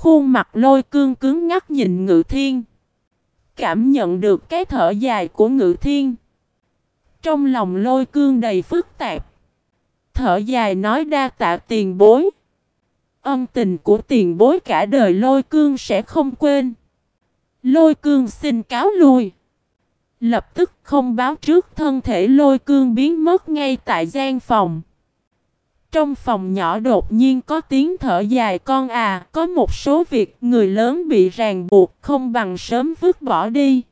Khuôn mặt lôi cương cứng ngắc nhìn ngự thiên. Cảm nhận được cái thở dài của ngự thiên. Trong lòng lôi cương đầy phức tạp. Thở dài nói đa tạ tiền bối. Ân tình của tiền bối cả đời lôi cương sẽ không quên. Lôi cương xin cáo lui. Lập tức không báo trước thân thể lôi cương biến mất ngay tại gian phòng. Trong phòng nhỏ đột nhiên có tiếng thở dài con à, có một số việc người lớn bị ràng buộc không bằng sớm vứt bỏ đi.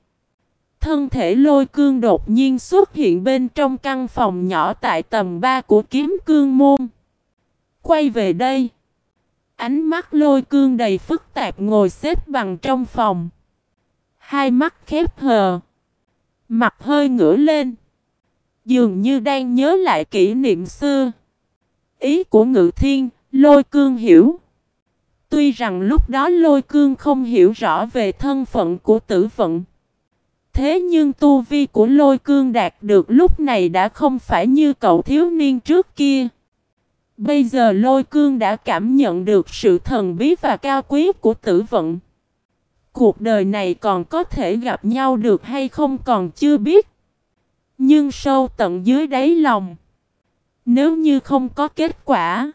Thân thể lôi cương đột nhiên xuất hiện bên trong căn phòng nhỏ tại tầng 3 của kiếm cương môn. Quay về đây. Ánh mắt lôi cương đầy phức tạp ngồi xếp bằng trong phòng. Hai mắt khép hờ. Mặt hơi ngửa lên. Dường như đang nhớ lại kỷ niệm xưa. Ý của ngự thiên, lôi cương hiểu. Tuy rằng lúc đó lôi cương không hiểu rõ về thân phận của tử vận. Thế nhưng tu vi của lôi cương đạt được lúc này đã không phải như cậu thiếu niên trước kia. Bây giờ lôi cương đã cảm nhận được sự thần bí và cao quý của tử vận. Cuộc đời này còn có thể gặp nhau được hay không còn chưa biết. Nhưng sâu tận dưới đáy lòng. Nếu như không có kết quả.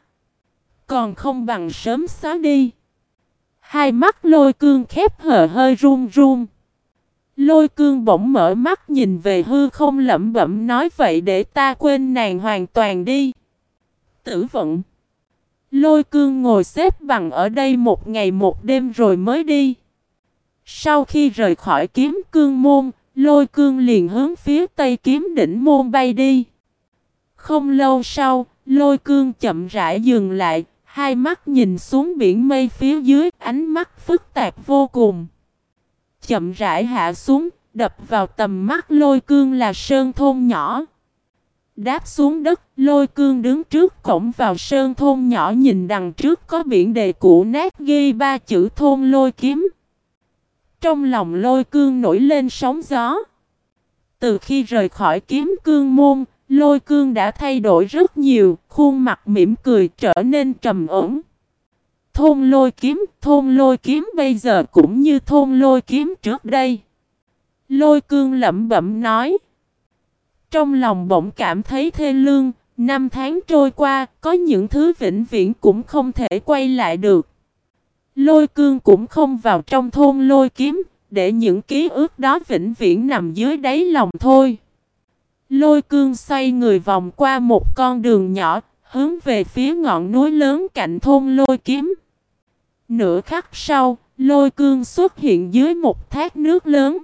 Còn không bằng sớm xóa đi. Hai mắt lôi cương khép hờ hơi run run. Lôi cương bỗng mở mắt nhìn về hư không lẩm bẩm nói vậy để ta quên nàng hoàn toàn đi. Tử vận. Lôi cương ngồi xếp bằng ở đây một ngày một đêm rồi mới đi. Sau khi rời khỏi kiếm cương môn, lôi cương liền hướng phía tây kiếm đỉnh môn bay đi. Không lâu sau, lôi cương chậm rãi dừng lại, hai mắt nhìn xuống biển mây phía dưới, ánh mắt phức tạp vô cùng. Chậm rãi hạ xuống, đập vào tầm mắt lôi cương là sơn thôn nhỏ. Đáp xuống đất, lôi cương đứng trước cổng vào sơn thôn nhỏ nhìn đằng trước có biển đề cũ nát ghi ba chữ thôn lôi kiếm. Trong lòng lôi cương nổi lên sóng gió. Từ khi rời khỏi kiếm cương môn, lôi cương đã thay đổi rất nhiều, khuôn mặt mỉm cười trở nên trầm ổn. Thôn lôi kiếm, thôn lôi kiếm bây giờ cũng như thôn lôi kiếm trước đây. Lôi cương lẩm bẩm nói. Trong lòng bỗng cảm thấy thê lương, năm tháng trôi qua, có những thứ vĩnh viễn cũng không thể quay lại được. Lôi cương cũng không vào trong thôn lôi kiếm, để những ký ức đó vĩnh viễn nằm dưới đáy lòng thôi. Lôi cương xoay người vòng qua một con đường nhỏ, hướng về phía ngọn núi lớn cạnh thôn lôi kiếm. Nửa khắc sau, lôi cương xuất hiện dưới một thác nước lớn.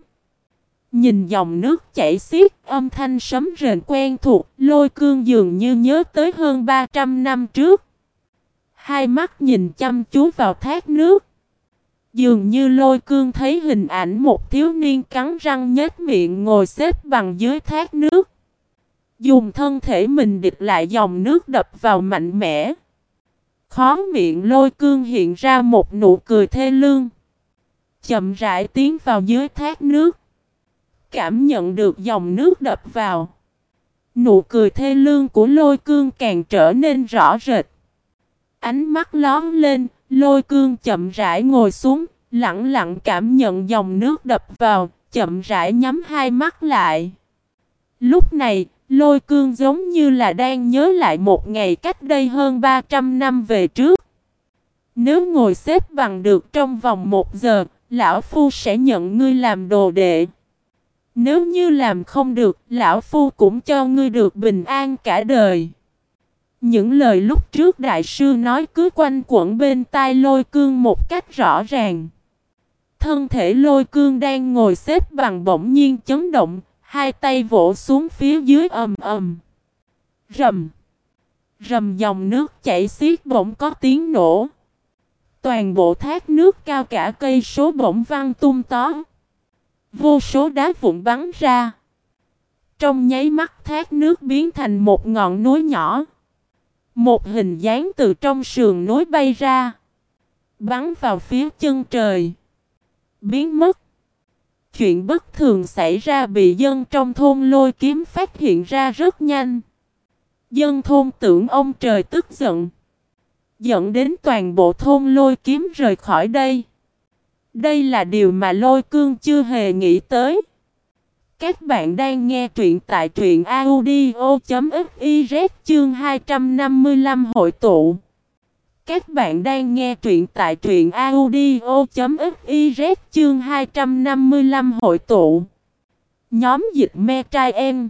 Nhìn dòng nước chảy xiết, âm thanh sấm rền quen thuộc, lôi cương dường như nhớ tới hơn 300 năm trước. Hai mắt nhìn chăm chú vào thác nước. Dường như lôi cương thấy hình ảnh một thiếu niên cắn răng nhếch miệng ngồi xếp bằng dưới thác nước. Dùng thân thể mình địch lại dòng nước đập vào mạnh mẽ. Khó miệng lôi cương hiện ra một nụ cười thê lương. Chậm rãi tiến vào dưới thác nước. Cảm nhận được dòng nước đập vào. Nụ cười thê lương của lôi cương càng trở nên rõ rệt. Ánh mắt lón lên, lôi cương chậm rãi ngồi xuống, lặng lặng cảm nhận dòng nước đập vào, chậm rãi nhắm hai mắt lại. Lúc này, lôi cương giống như là đang nhớ lại một ngày cách đây hơn 300 năm về trước. Nếu ngồi xếp bằng được trong vòng một giờ, lão phu sẽ nhận ngươi làm đồ đệ. Nếu như làm không được, lão phu cũng cho ngươi được bình an cả đời. Những lời lúc trước đại sư nói cứ quanh quẩn bên tai lôi cương một cách rõ ràng. Thân thể lôi cương đang ngồi xếp bằng bỗng nhiên chấn động, hai tay vỗ xuống phía dưới ầm ầm. Rầm. Rầm dòng nước chảy xiết bỗng có tiếng nổ. Toàn bộ thác nước cao cả cây số bỗng văng tung tó. Vô số đá vụn bắn ra. Trong nháy mắt thác nước biến thành một ngọn núi nhỏ. Một hình dáng từ trong sườn núi bay ra. Bắn vào phía chân trời. Biến mất. Chuyện bất thường xảy ra bị dân trong thôn lôi kiếm phát hiện ra rất nhanh. Dân thôn tưởng ông trời tức giận. Dẫn đến toàn bộ thôn lôi kiếm rời khỏi đây. Đây là điều mà lôi cương chưa hề nghĩ tới. Các bạn đang nghe truyện tại truyện audio.fiz chương 255 hội tụ. Các bạn đang nghe truyện tại truyện audio.fiz chương 255 hội tụ. Nhóm dịch me trai em.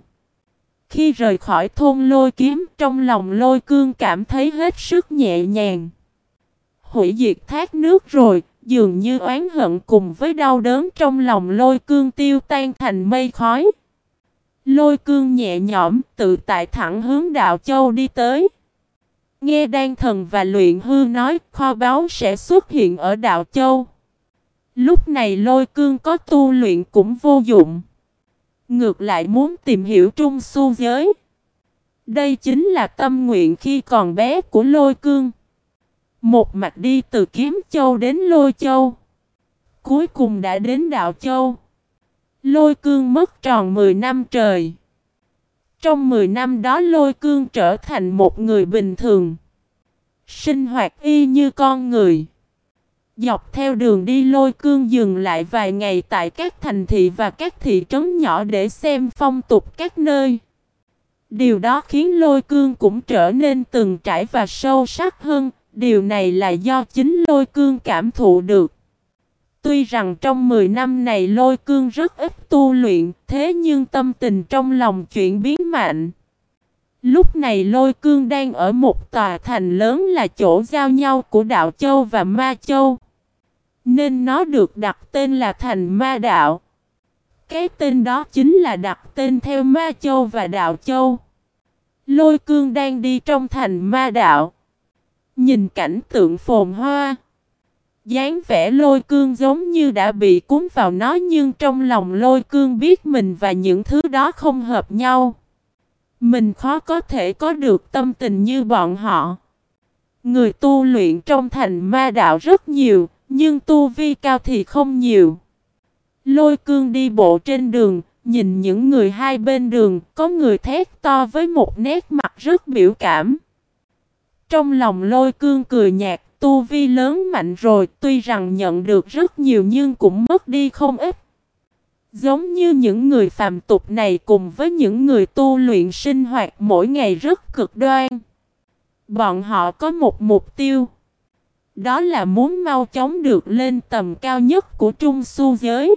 Khi rời khỏi thôn lôi kiếm trong lòng lôi cương cảm thấy hết sức nhẹ nhàng. Hủy diệt thác nước rồi, dường như oán hận cùng với đau đớn trong lòng lôi cương tiêu tan thành mây khói. Lôi cương nhẹ nhõm, tự tại thẳng hướng đạo châu đi tới. Nghe đan thần và luyện hư nói, kho báu sẽ xuất hiện ở đạo châu. Lúc này lôi cương có tu luyện cũng vô dụng. Ngược lại muốn tìm hiểu trung su giới. Đây chính là tâm nguyện khi còn bé của lôi cương. Một mạch đi từ kiếm châu đến lôi châu. Cuối cùng đã đến đạo châu. Lôi cương mất tròn 10 năm trời. Trong 10 năm đó lôi cương trở thành một người bình thường. Sinh hoạt y như con người. Dọc theo đường đi lôi cương dừng lại vài ngày tại các thành thị và các thị trấn nhỏ để xem phong tục các nơi. Điều đó khiến lôi cương cũng trở nên từng trải và sâu sắc hơn, điều này là do chính lôi cương cảm thụ được. Tuy rằng trong 10 năm này lôi cương rất ít tu luyện, thế nhưng tâm tình trong lòng chuyển biến mạnh. Lúc này lôi cương đang ở một tòa thành lớn là chỗ giao nhau của Đạo Châu và Ma Châu. Nên nó được đặt tên là thành Ma Đạo. Cái tên đó chính là đặt tên theo Ma Châu và Đạo Châu. Lôi cương đang đi trong thành Ma Đạo. Nhìn cảnh tượng phồn hoa dáng vẻ lôi cương giống như đã bị cuốn vào nó nhưng trong lòng lôi cương biết mình và những thứ đó không hợp nhau. Mình khó có thể có được tâm tình như bọn họ. Người tu luyện trong thành ma đạo rất nhiều, nhưng tu vi cao thì không nhiều. Lôi cương đi bộ trên đường, nhìn những người hai bên đường, có người thét to với một nét mặt rất biểu cảm. Trong lòng lôi cương cười nhạt, tu vi lớn mạnh rồi, tuy rằng nhận được rất nhiều nhưng cũng mất đi không ít. Giống như những người phàm tục này cùng với những người tu luyện sinh hoạt mỗi ngày rất cực đoan. Bọn họ có một mục tiêu. Đó là muốn mau chóng được lên tầm cao nhất của trung su giới.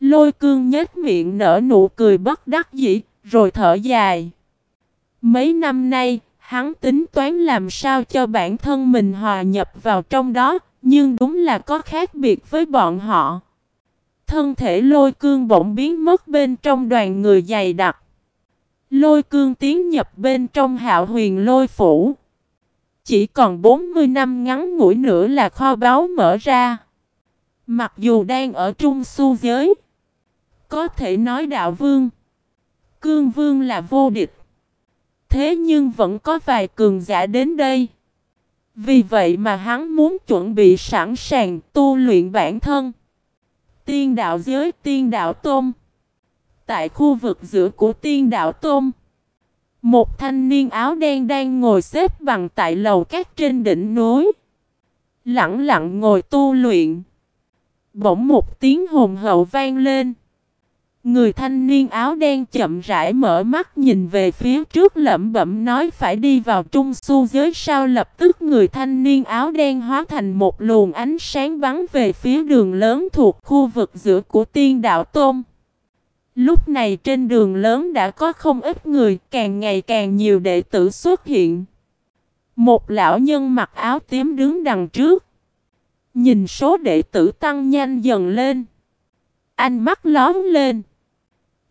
Lôi cương nhếch miệng nở nụ cười bất đắc dĩ, rồi thở dài. Mấy năm nay, Hắn tính toán làm sao cho bản thân mình hòa nhập vào trong đó, nhưng đúng là có khác biệt với bọn họ. Thân thể lôi cương bỗng biến mất bên trong đoàn người dày đặc. Lôi cương tiến nhập bên trong hạo huyền lôi phủ. Chỉ còn 40 năm ngắn ngủi nữa là kho báu mở ra. Mặc dù đang ở trung su giới. Có thể nói đạo vương. Cương vương là vô địch. Thế nhưng vẫn có vài cường giả đến đây. Vì vậy mà hắn muốn chuẩn bị sẵn sàng tu luyện bản thân. Tiên đạo giới, tiên đạo tôm. Tại khu vực giữa của tiên đạo tôm. Một thanh niên áo đen đang ngồi xếp bằng tại lầu các trên đỉnh núi. Lặng lặng ngồi tu luyện. Bỗng một tiếng hồn hậu vang lên. Người thanh niên áo đen chậm rãi mở mắt nhìn về phía trước lẩm bẩm nói phải đi vào trung su giới sao lập tức người thanh niên áo đen hóa thành một luồng ánh sáng bắn về phía đường lớn thuộc khu vực giữa của tiên đạo Tôn. Lúc này trên đường lớn đã có không ít người, càng ngày càng nhiều đệ tử xuất hiện. Một lão nhân mặc áo tím đứng đằng trước. Nhìn số đệ tử tăng nhanh dần lên. Anh mắt lóm lên.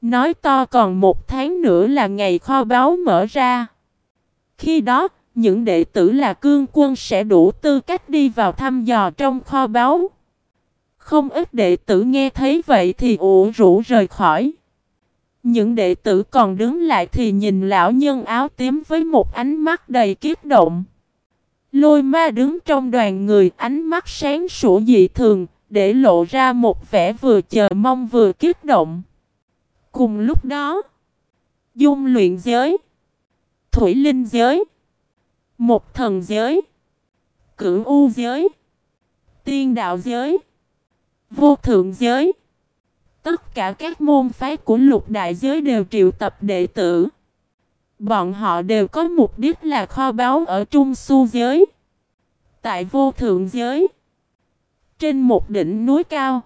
Nói to còn một tháng nữa là ngày kho báu mở ra. Khi đó, những đệ tử là cương quân sẽ đủ tư cách đi vào thăm dò trong kho báu. Không ít đệ tử nghe thấy vậy thì ủ rũ rời khỏi. Những đệ tử còn đứng lại thì nhìn lão nhân áo tím với một ánh mắt đầy kiết động. Lôi ma đứng trong đoàn người ánh mắt sáng sủa dị thường, để lộ ra một vẻ vừa chờ mong vừa kiết động. Cùng lúc đó, dung luyện giới, thủy linh giới, một thần giới, Cửu u giới. Tiên đạo giới. Vô thượng giới. Tất cả các môn phái của lục đại giới đều triệu tập đệ tử. Bọn họ đều có mục đích là kho báu ở trung su giới. Tại vô thượng giới. Trên một đỉnh núi cao.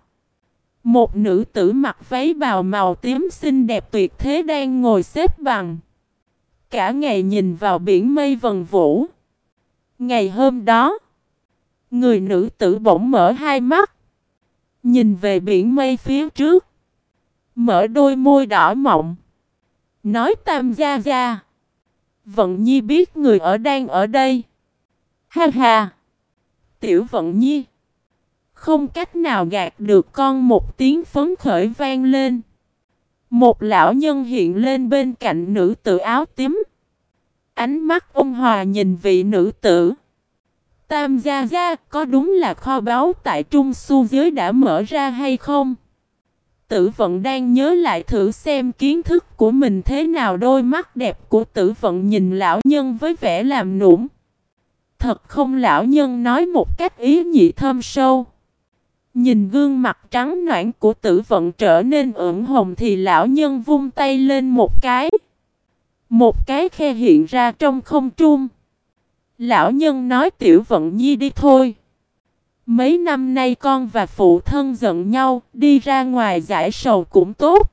Một nữ tử mặc váy bào màu tím xinh đẹp tuyệt thế đang ngồi xếp bằng. Cả ngày nhìn vào biển mây vần vũ. Ngày hôm đó, người nữ tử bỗng mở hai mắt. Nhìn về biển mây phía trước. Mở đôi môi đỏ mọng. Nói tam gia gia. Vận Nhi biết người ở đang ở đây. Ha ha. Tiểu Vận Nhi. Không cách nào gạt được con một tiếng phấn khởi vang lên. Một lão nhân hiện lên bên cạnh nữ tử áo tím. Ánh mắt ông hòa nhìn vị nữ tử. Tam gia gia, có đúng là kho báu tại trung su giới đã mở ra hay không? Tử vận đang nhớ lại thử xem kiến thức của mình thế nào, đôi mắt đẹp của tử vận nhìn lão nhân với vẻ làm nũng. Thật không, lão nhân nói một cách ý nhị thâm sâu. Nhìn gương mặt trắng noãn của tử vận trở nên ửng hồng thì lão nhân vung tay lên một cái. Một cái khe hiện ra trong không trung. Lão nhân nói tiểu vận nhi đi thôi. Mấy năm nay con và phụ thân giận nhau, đi ra ngoài giải sầu cũng tốt.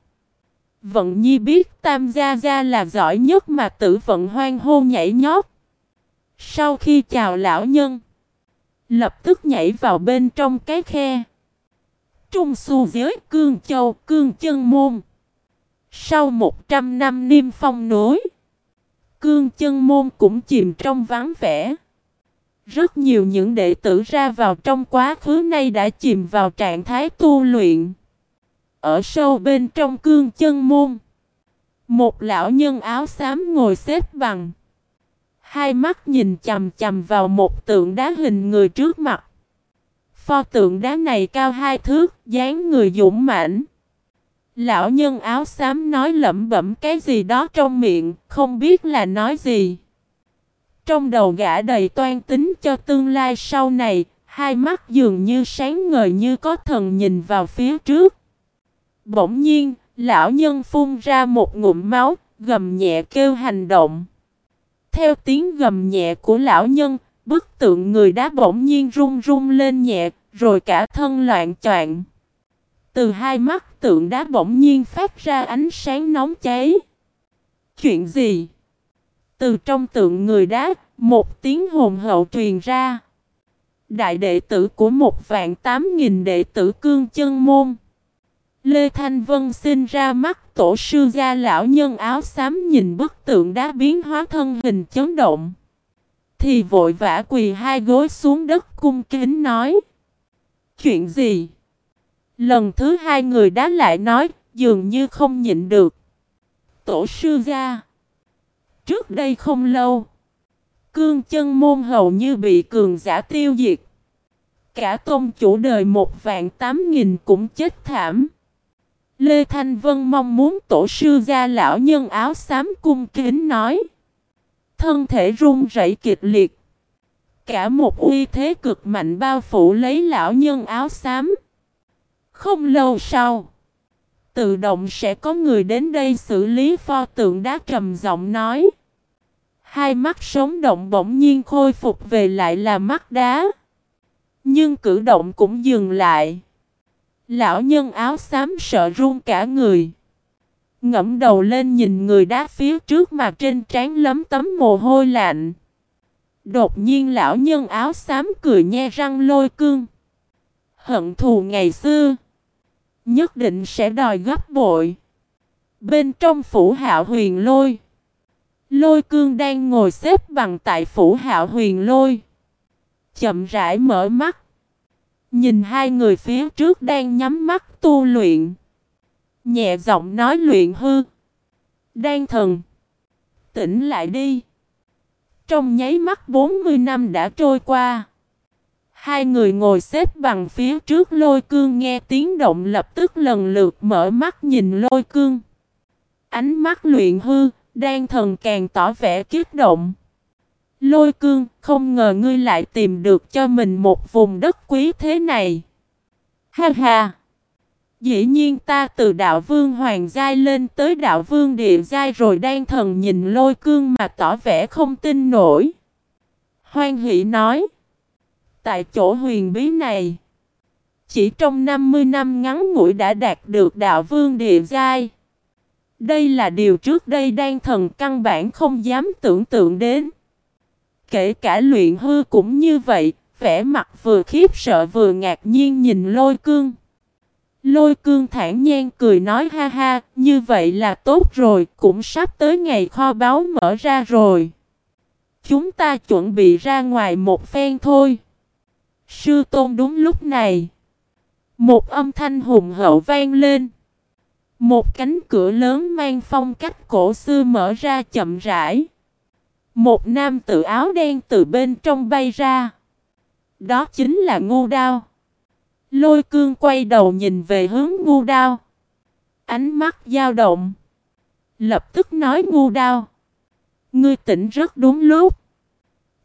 Vận nhi biết tam gia gia là giỏi nhất mà tử vận hoang hô nhảy nhót. Sau khi chào lão nhân, lập tức nhảy vào bên trong cái khe. Trung su giới cương châu cương chân môn. Sau 100 năm niêm phong nối, cương chân môn cũng chìm trong vắng vẻ. Rất nhiều những đệ tử ra vào trong quá khứ nay đã chìm vào trạng thái tu luyện. Ở sâu bên trong cương chân môn, một lão nhân áo xám ngồi xếp bằng. Hai mắt nhìn chầm chầm vào một tượng đá hình người trước mặt. Pho tượng đá này cao hai thước, dáng người dũng mãnh. Lão nhân áo xám nói lẩm bẩm cái gì đó trong miệng, không biết là nói gì. Trong đầu gã đầy toan tính cho tương lai sau này, hai mắt dường như sáng ngời như có thần nhìn vào phía trước. Bỗng nhiên, lão nhân phun ra một ngụm máu, gầm nhẹ kêu hành động. Theo tiếng gầm nhẹ của lão nhân, bức tượng người đá bỗng nhiên rung rung lên nhẹ, rồi cả thân loạn choạng. Từ hai mắt tượng đá bỗng nhiên phát ra ánh sáng nóng cháy. Chuyện gì? Từ trong tượng người đá, một tiếng hồn hậu truyền ra. Đại đệ tử của một vạn tám nghìn đệ tử cương chân môn. Lê Thanh Vân sinh ra mắt tổ sư gia lão nhân áo xám nhìn bức tượng đá biến hóa thân hình chấn động. Thì vội vã quỳ hai gối xuống đất cung kính nói. Chuyện gì? Lần thứ hai người đá lại nói, dường như không nhịn được. Tổ sư gia. Trước đây không lâu, cương chân môn hầu như bị cường giả tiêu diệt. Cả tôn chủ đời một vạn tám nghìn cũng chết thảm. Lê Thanh Vân mong muốn tổ sư gia lão nhân áo xám cung kính nói. Thân thể run rẩy kịch liệt. Cả một uy thế cực mạnh bao phủ lấy lão nhân áo xám. Không lâu sau, tự động sẽ có người đến đây xử lý pho tượng đá trầm giọng nói. Hai mắt sống động bỗng nhiên khôi phục về lại là mắt đá. Nhưng cử động cũng dừng lại. Lão nhân áo xám sợ run cả người. Ngẫm đầu lên nhìn người đá phía trước mà trên trán lấm tấm mồ hôi lạnh. Đột nhiên lão nhân áo xám cười nhe răng lôi cương. Hận thù ngày xưa. Nhất định sẽ đòi gấp bội. Bên trong phủ hạo huyền lôi. Lôi cương đang ngồi xếp bằng tại phủ hạo huyền lôi. Chậm rãi mở mắt. Nhìn hai người phía trước đang nhắm mắt tu luyện. Nhẹ giọng nói luyện hư. Đan thần. Tỉnh lại đi. Trong nháy mắt 40 năm đã trôi qua. Hai người ngồi xếp bằng phía trước lôi cương nghe tiếng động lập tức lần lượt mở mắt nhìn lôi cương. Ánh mắt luyện hư, đang thần càng tỏ vẻ kích động. Lôi cương, không ngờ ngươi lại tìm được cho mình một vùng đất quý thế này. Ha ha! Dĩ nhiên ta từ đạo vương hoàng giai lên tới đạo vương địa giai rồi đang thần nhìn lôi cương mà tỏ vẻ không tin nổi. Hoan hỷ nói. Tại chỗ huyền bí này. Chỉ trong 50 năm ngắn ngủi đã đạt được đạo vương địa giai. Đây là điều trước đây đang thần căn bản không dám tưởng tượng đến. Kể cả luyện hư cũng như vậy, vẻ mặt vừa khiếp sợ vừa ngạc nhiên nhìn lôi cương. Lôi cương thản nhiên cười nói ha ha, như vậy là tốt rồi, cũng sắp tới ngày kho báu mở ra rồi. Chúng ta chuẩn bị ra ngoài một phen thôi. Sư tôn đúng lúc này. Một âm thanh hùng hậu vang lên. Một cánh cửa lớn mang phong cách cổ xưa mở ra chậm rãi. Một nam tự áo đen từ bên trong bay ra. Đó chính là ngô đao. Lôi cương quay đầu nhìn về hướng ngu đao. Ánh mắt dao động. Lập tức nói ngu đao. Ngươi tỉnh rất đúng lúc.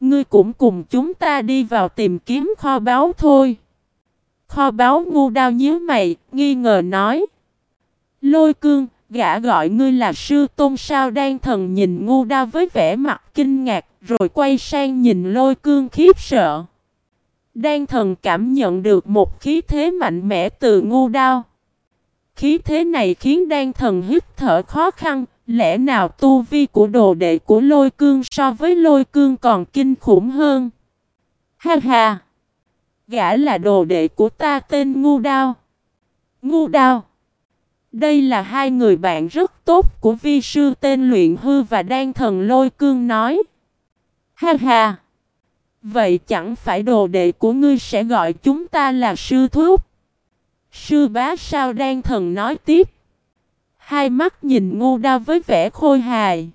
Ngươi cũng cùng chúng ta đi vào tìm kiếm kho báu thôi. Kho báu ngu đao nhíu mày, nghi ngờ nói. Lôi cương, gã gọi ngươi là sư tôn sao đang thần nhìn ngu đao với vẻ mặt kinh ngạc, rồi quay sang nhìn lôi cương khiếp sợ. Đan thần cảm nhận được một khí thế mạnh mẽ từ ngu đao. Khí thế này khiến đan thần hít thở khó khăn, lẽ nào tu vi của đồ đệ của lôi cương so với lôi cương còn kinh khủng hơn. Ha ha! Gã là đồ đệ của ta tên ngu đao. Ngu đao! Đây là hai người bạn rất tốt của vi sư tên luyện hư và đan thần lôi cương nói. Ha ha! Vậy chẳng phải đồ đệ của ngươi sẽ gọi chúng ta là sư thúc. Sư bá sao đang thần nói tiếp. Hai mắt nhìn ngu đao với vẻ khôi hài.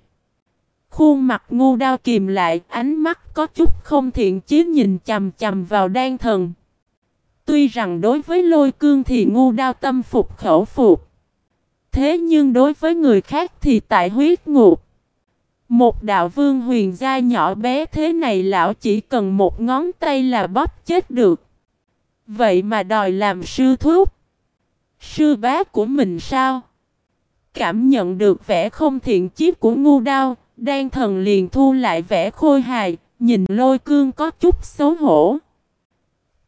Khuôn mặt ngu đao kìm lại, ánh mắt có chút không thiện chí nhìn chầm chầm vào đan thần. Tuy rằng đối với lôi cương thì ngu đao tâm phục khẩu phục. Thế nhưng đối với người khác thì tại huyết ngục. Một đạo vương huyền gia nhỏ bé thế này lão chỉ cần một ngón tay là bóp chết được. Vậy mà đòi làm sư thuốc Sư bá của mình sao? Cảm nhận được vẻ không thiện chiếc của ngu đao, đan thần liền thu lại vẻ khôi hài, nhìn lôi cương có chút xấu hổ.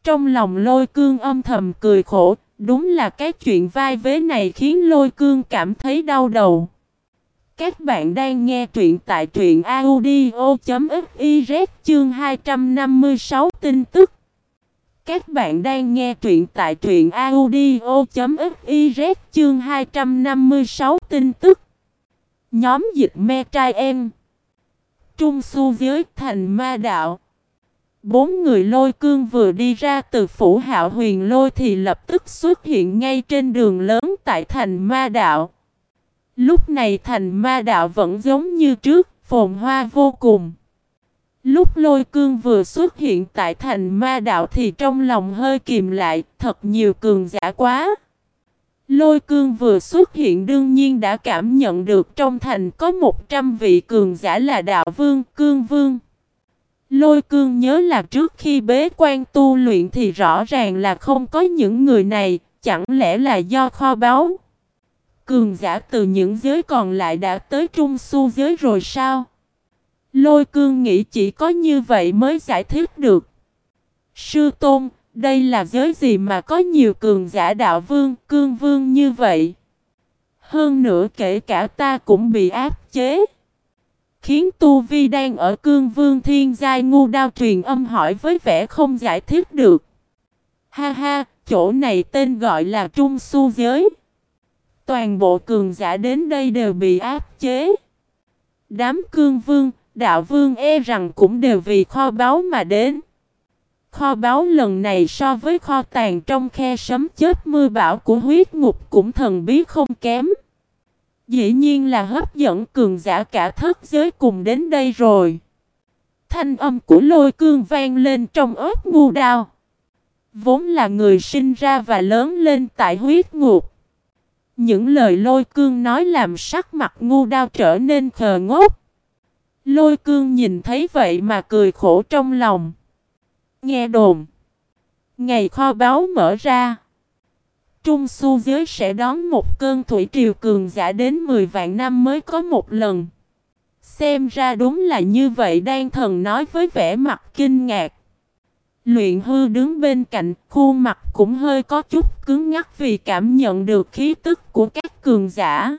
Trong lòng lôi cương âm thầm cười khổ, đúng là cái chuyện vai vế này khiến lôi cương cảm thấy đau đầu. Các bạn đang nghe truyện tại truyện audio.fiz chương 256 tin tức. Các bạn đang nghe truyện tại truyện audio.fiz chương 256 tin tức. Nhóm dịch me trai em. Trung su giới thành ma đạo. Bốn người lôi cương vừa đi ra từ phủ hạo huyền lôi thì lập tức xuất hiện ngay trên đường lớn tại thành ma đạo. Lúc này thành ma đạo vẫn giống như trước, phồn hoa vô cùng. Lúc lôi cương vừa xuất hiện tại thành ma đạo thì trong lòng hơi kìm lại, thật nhiều cường giả quá. Lôi cương vừa xuất hiện đương nhiên đã cảm nhận được trong thành có 100 vị cường giả là đạo vương, cương vương. Lôi cương nhớ là trước khi bế quan tu luyện thì rõ ràng là không có những người này, chẳng lẽ là do kho báu. Cường giả từ những giới còn lại đã tới trung su giới rồi sao? Lôi cương nghĩ chỉ có như vậy mới giải thích được. Sư Tôn, đây là giới gì mà có nhiều cường giả đạo vương, cương vương như vậy? Hơn nữa kể cả ta cũng bị áp chế. Khiến Tu Vi đang ở cương vương thiên giai ngu đao truyền âm hỏi với vẻ không giải thích được. Ha ha, chỗ này tên gọi là Trung Su Giới. Toàn bộ cường giả đến đây đều bị áp chế. Đám cương vương, đạo vương e rằng cũng đều vì kho báu mà đến. Kho báu lần này so với kho tàng trong khe sấm chết mưa bão của huyết ngục cũng thần bí không kém. Dĩ nhiên là hấp dẫn cường giả cả thất giới cùng đến đây rồi. Thanh âm của lôi cương vang lên trong ớt ngu đao. Vốn là người sinh ra và lớn lên tại huyết ngục. Những lời lôi cương nói làm sắc mặt ngu đao trở nên khờ ngốc. Lôi cương nhìn thấy vậy mà cười khổ trong lòng. Nghe đồn. Ngày kho báu mở ra. Trung su giới sẽ đón một cơn thủy triều cường giả đến 10 vạn năm mới có một lần. Xem ra đúng là như vậy, đang thần nói với vẻ mặt kinh ngạc. Luyện hư đứng bên cạnh, khuôn mặt cũng hơi có chút cứng ngắc vì cảm nhận được khí tức của các cường giả.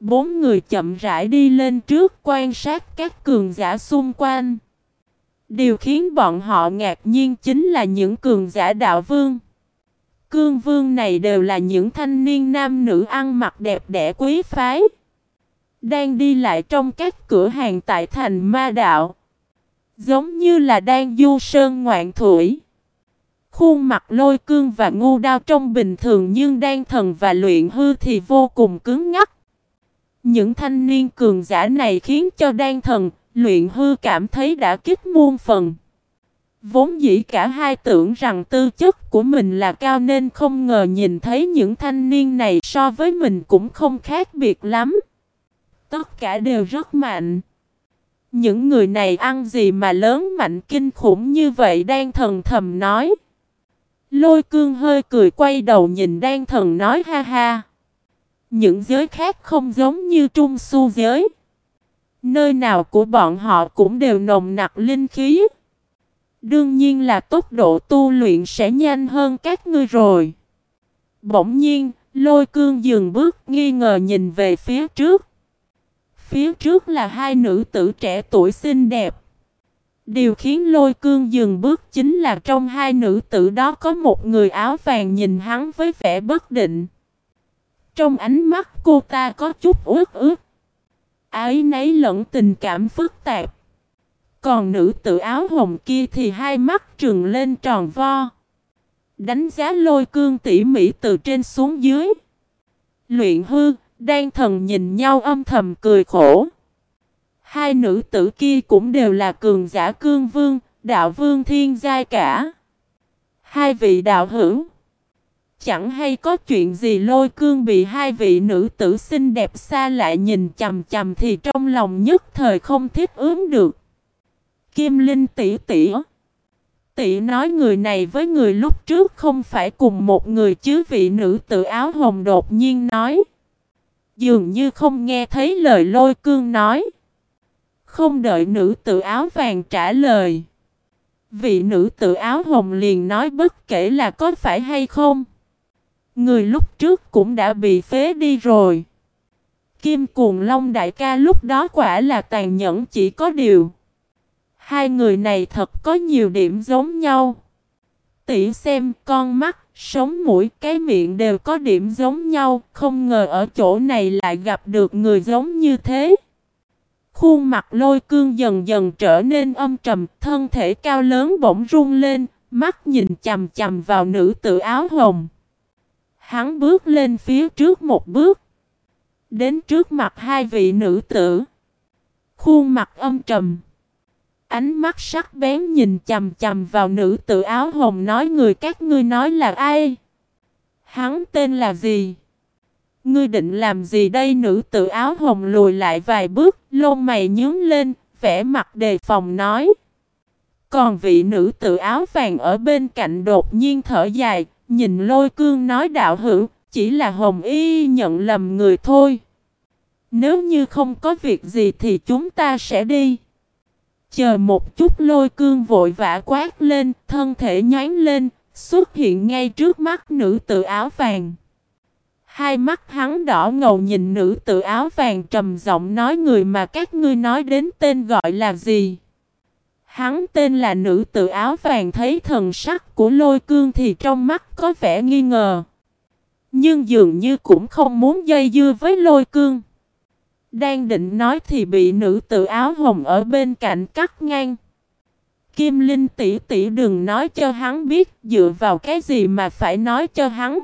Bốn người chậm rãi đi lên trước quan sát các cường giả xung quanh. Điều khiến bọn họ ngạc nhiên chính là những cường giả đạo vương. Cương vương này đều là những thanh niên nam nữ ăn mặc đẹp đẽ quý phái. Đang đi lại trong các cửa hàng tại thành ma đạo. Giống như là đang du sơn ngoạn thủy. Khuôn mặt lôi cương và ngu đao trong bình thường nhưng đang thần và luyện hư thì vô cùng cứng ngắc. Những thanh niên cường giả này khiến cho đan thần, luyện hư cảm thấy đã kích muôn phần. Vốn dĩ cả hai tưởng rằng tư chất của mình là cao nên không ngờ nhìn thấy những thanh niên này so với mình cũng không khác biệt lắm. Tất cả đều rất mạnh. Những người này ăn gì mà lớn mạnh kinh khủng như vậy đang thần thầm nói. Lôi cương hơi cười quay đầu nhìn đang thần nói ha ha. Những giới khác không giống như trung su giới. Nơi nào của bọn họ cũng đều nồng nặc linh khí. Đương nhiên là tốc độ tu luyện sẽ nhanh hơn các ngươi rồi. Bỗng nhiên, lôi cương dừng bước nghi ngờ nhìn về phía trước. Phía trước là hai nữ tử trẻ tuổi xinh đẹp. Điều khiến lôi cương dừng bước chính là trong hai nữ tử đó có một người áo vàng nhìn hắn với vẻ bất định. Trong ánh mắt cô ta có chút ướt ướt. Ái nấy lẫn tình cảm phức tạp. Còn nữ tử áo hồng kia thì hai mắt trừng lên tròn vo. Đánh giá lôi cương tỉ mỉ từ trên xuống dưới. Luyện hư, đang thần nhìn nhau âm thầm cười khổ. Hai nữ tử kia cũng đều là cường giả cương vương, đạo vương thiên giai cả. Hai vị đạo hữu. Chẳng hay có chuyện gì lôi cương bị hai vị nữ tử xinh đẹp xa lại nhìn chầm chầm thì trong lòng nhất thời không thiết ướm được. Kim Linh tỷ tỷ Tỷ nói người này với người lúc trước không phải cùng một người chứ vị nữ tử áo hồng đột nhiên nói. Dường như không nghe thấy lời lôi cương nói. Không đợi nữ tử áo vàng trả lời. Vị nữ tử áo hồng liền nói bất kể là có phải hay không. Người lúc trước cũng đã bị phế đi rồi. Kim Cuồng Long đại ca lúc đó quả là tàn nhẫn chỉ có điều. Hai người này thật có nhiều điểm giống nhau. Tỷ xem con mắt, sống mũi, cái miệng đều có điểm giống nhau, không ngờ ở chỗ này lại gặp được người giống như thế. Khuôn mặt lôi cương dần dần trở nên âm trầm, thân thể cao lớn bỗng rung lên, mắt nhìn chầm chầm vào nữ tử áo hồng. Hắn bước lên phía trước một bước. Đến trước mặt hai vị nữ tử. Khuôn mặt âm trầm. Ánh mắt sắc bén nhìn chầm chầm vào nữ tử áo hồng nói người các ngươi nói là ai? Hắn tên là gì? Ngươi định làm gì đây nữ tử áo hồng lùi lại vài bước, lông mày nhướng lên, vẻ mặt đề phòng nói. Còn vị nữ tử áo vàng ở bên cạnh đột nhiên thở dài, nhìn lôi cương nói đạo hữu, chỉ là hồng y nhận lầm người thôi. Nếu như không có việc gì thì chúng ta sẽ đi. Chờ một chút lôi cương vội vã quát lên, thân thể nhánh lên, xuất hiện ngay trước mắt nữ tử áo vàng. Hai mắt hắn đỏ ngầu nhìn nữ tử áo vàng trầm giọng nói người mà các ngươi nói đến tên gọi là gì. Hắn tên là nữ tử áo vàng thấy thần sắc của lôi cương thì trong mắt có vẻ nghi ngờ. Nhưng dường như cũng không muốn dây dưa với lôi cương. Đang định nói thì bị nữ tử áo hồng ở bên cạnh cắt ngang. Kim Linh tỷ tỷ đừng nói cho hắn biết dựa vào cái gì mà phải nói cho hắn.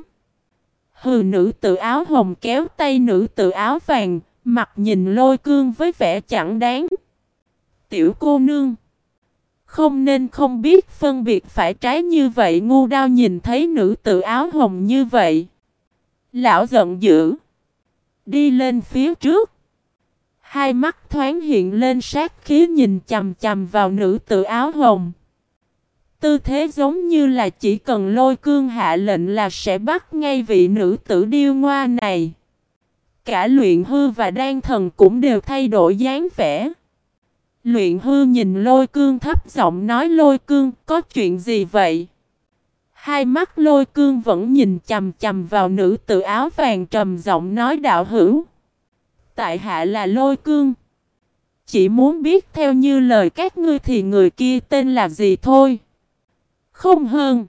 Hừ nữ tử áo hồng kéo tay nữ tử áo vàng, mặt nhìn lôi cương với vẻ chẳng đáng. Tiểu cô nương. Không nên không biết phân biệt phải trái như vậy ngu đao nhìn thấy nữ tử áo hồng như vậy. Lão giận dữ. Đi lên phía trước. Hai mắt thoáng hiện lên sát khí nhìn chầm chầm vào nữ tử áo hồng. Tư thế giống như là chỉ cần lôi cương hạ lệnh là sẽ bắt ngay vị nữ tử điêu ngoa này. Cả luyện hư và đan thần cũng đều thay đổi dáng vẻ. Luyện hư nhìn lôi cương thấp giọng nói, lôi cương, có chuyện gì vậy? Hai mắt lôi cương vẫn nhìn chầm chầm vào nữ tử áo vàng trầm giọng nói, đạo hữu. Tại hạ là lôi cương. Chỉ muốn biết theo như lời các ngươi thì người kia tên là gì thôi. Không hơn.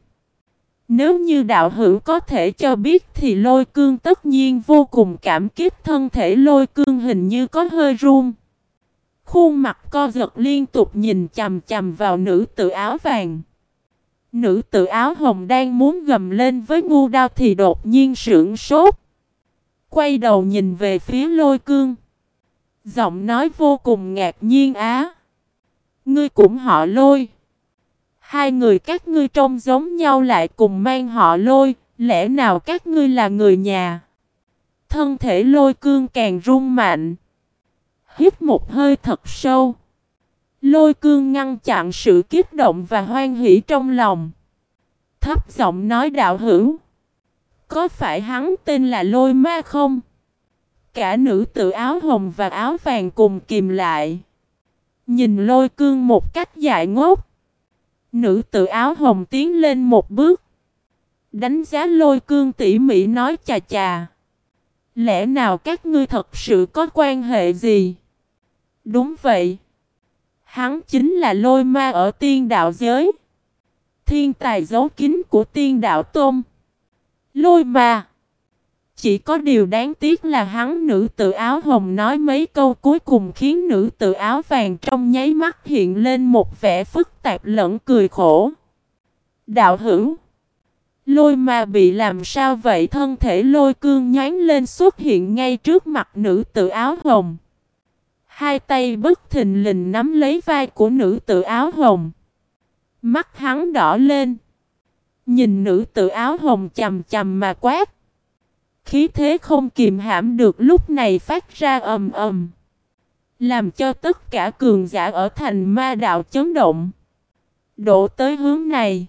Nếu như đạo hữu có thể cho biết thì lôi cương tất nhiên vô cùng cảm kích thân thể lôi cương hình như có hơi run. Khuôn mặt co giật liên tục nhìn chầm chầm vào nữ tử áo vàng. Nữ tử áo hồng đang muốn gầm lên với ngu đao thì đột nhiên sưởng sốt. Quay đầu nhìn về phía lôi cương. Giọng nói vô cùng ngạc nhiên á. Ngươi cũng họ lôi. Hai người các ngươi trông giống nhau lại cùng mang họ lôi, lẽ nào các ngươi là người nhà? Thân thể lôi cương càng rung mạnh. Hít một hơi thật sâu. Lôi cương ngăn chặn sự kiếp động và hoan hỷ trong lòng. Thấp giọng nói đạo hữu. Có phải hắn tên là lôi ma không? Cả nữ tự áo hồng và áo vàng cùng kìm lại. Nhìn lôi cương một cách dại ngốc. Nữ tự áo hồng tiến lên một bước. Đánh giá lôi cương tỉ mỉ nói chà chà. Lẽ nào các ngươi thật sự có quan hệ gì? Đúng vậy. Hắn chính là lôi ma ở tiên đạo giới. Thiên tài giấu kín của tiên đạo tôm. Lôi mà Chỉ có điều đáng tiếc là hắn nữ tự áo hồng nói mấy câu cuối cùng khiến nữ tự áo vàng trong nháy mắt hiện lên một vẻ phức tạp lẫn cười khổ. Đạo hữu. Lôi ma bị làm sao vậy thân thể lôi cương nhán lên xuất hiện ngay trước mặt nữ tự áo hồng. Hai tay bất thình lình nắm lấy vai của nữ tự áo hồng. Mắt hắn đỏ lên. Nhìn nữ tự áo hồng chầm chầm mà quát. Khí thế không kìm hãm được lúc này phát ra ầm ầm. Làm cho tất cả cường giả ở thành ma đạo chấn động. Độ tới hướng này.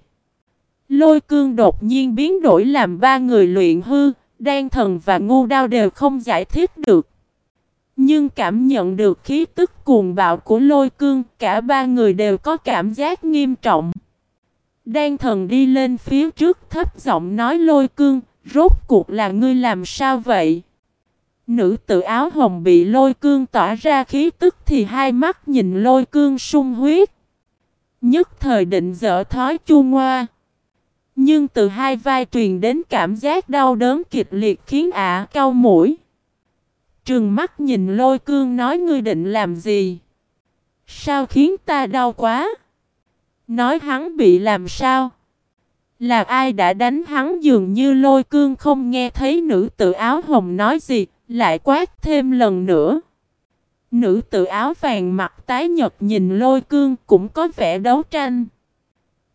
Lôi cương đột nhiên biến đổi làm ba người luyện hư, đan thần và ngu đao đều không giải thích được. Nhưng cảm nhận được khí tức cuồng bạo của lôi cương, cả ba người đều có cảm giác nghiêm trọng. Đan thần đi lên phía trước thấp giọng nói lôi cương, rốt cuộc là ngươi làm sao vậy? Nữ tự áo hồng bị lôi cương tỏa ra khí tức thì hai mắt nhìn lôi cương sung huyết. Nhất thời định dở thói chu ngoa. Nhưng từ hai vai truyền đến cảm giác đau đớn kịch liệt khiến ả cau mũi. Trừng mắt nhìn lôi cương nói ngươi định làm gì? Sao khiến ta đau quá? Nói hắn bị làm sao? Là ai đã đánh hắn dường như lôi cương không nghe thấy nữ tự áo hồng nói gì, lại quát thêm lần nữa. Nữ tự áo vàng mặt tái nhật nhìn lôi cương cũng có vẻ đấu tranh.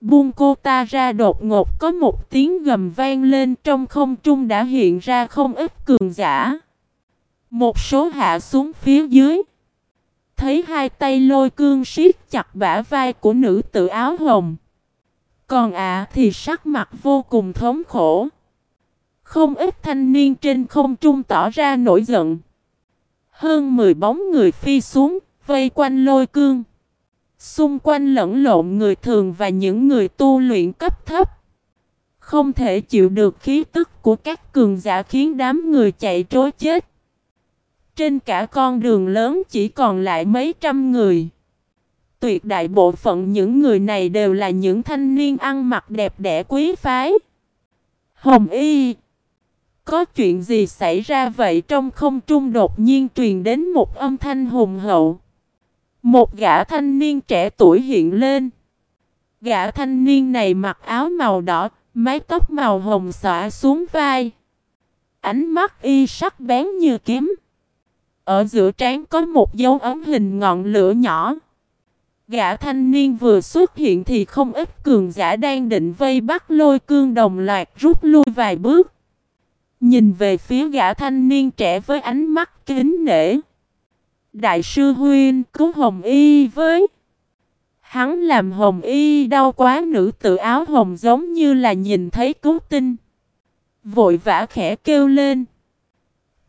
Buông cô ta ra đột ngột có một tiếng gầm vang lên trong không trung đã hiện ra không ít cường giả. Một số hạ xuống phía dưới. Thấy hai tay lôi cương siết chặt bả vai của nữ tự áo hồng. Còn ạ thì sắc mặt vô cùng thống khổ. Không ít thanh niên trên không trung tỏ ra nổi giận. Hơn 10 bóng người phi xuống, vây quanh lôi cương. Xung quanh lẫn lộn người thường và những người tu luyện cấp thấp. Không thể chịu được khí tức của các cường giả khiến đám người chạy trối chết. Trên cả con đường lớn chỉ còn lại mấy trăm người. Tuyệt đại bộ phận những người này đều là những thanh niên ăn mặc đẹp đẽ quý phái. Hồng Y Có chuyện gì xảy ra vậy trong không trung đột nhiên truyền đến một âm thanh hùng hậu. Một gã thanh niên trẻ tuổi hiện lên. Gã thanh niên này mặc áo màu đỏ, mái tóc màu hồng xõa xuống vai. Ánh mắt y sắc bén như kiếm. Ở giữa trán có một dấu ấm hình ngọn lửa nhỏ. Gã thanh niên vừa xuất hiện thì không ít cường giả đang định vây bắt lôi cương đồng loạt rút lui vài bước. Nhìn về phía gã thanh niên trẻ với ánh mắt kính nể. Đại sư huyên cứu Hồng Y với. Hắn làm Hồng Y đau quá, nữ tự áo hồng giống như là nhìn thấy cứu tinh. Vội vã khẽ kêu lên.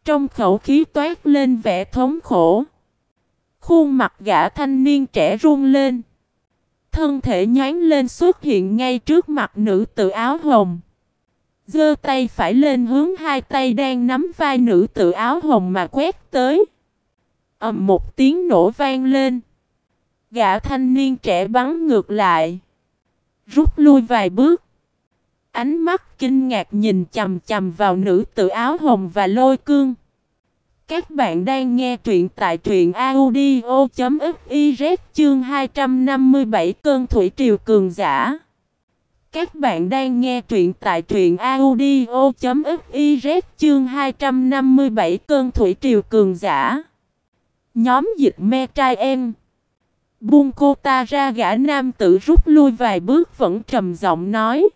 Trong khẩu khí toát lên vẻ thống khổ. Khuôn mặt gã thanh niên trẻ run lên. Thân thể nhánh lên xuất hiện ngay trước mặt nữ tự áo hồng. Giơ tay phải lên hướng hai tay đang nắm vai nữ tự áo hồng mà quét tới. ầm một tiếng nổ vang lên. Gã thanh niên trẻ bắn ngược lại. Rút lui vài bước. Ánh mắt kinh ngạc nhìn chầm chầm vào nữ tự áo hồng và lôi cương. Các bạn đang nghe truyện tại truyện audio.fiz chương 257 cơn thủy triều cường giả. Các bạn đang nghe truyện tại truyện audio.fiz chương 257 cơn thủy triều cường giả. Nhóm dịch me trai em. Buông cô ta ra gã nam tử rút lui vài bước vẫn trầm giọng nói.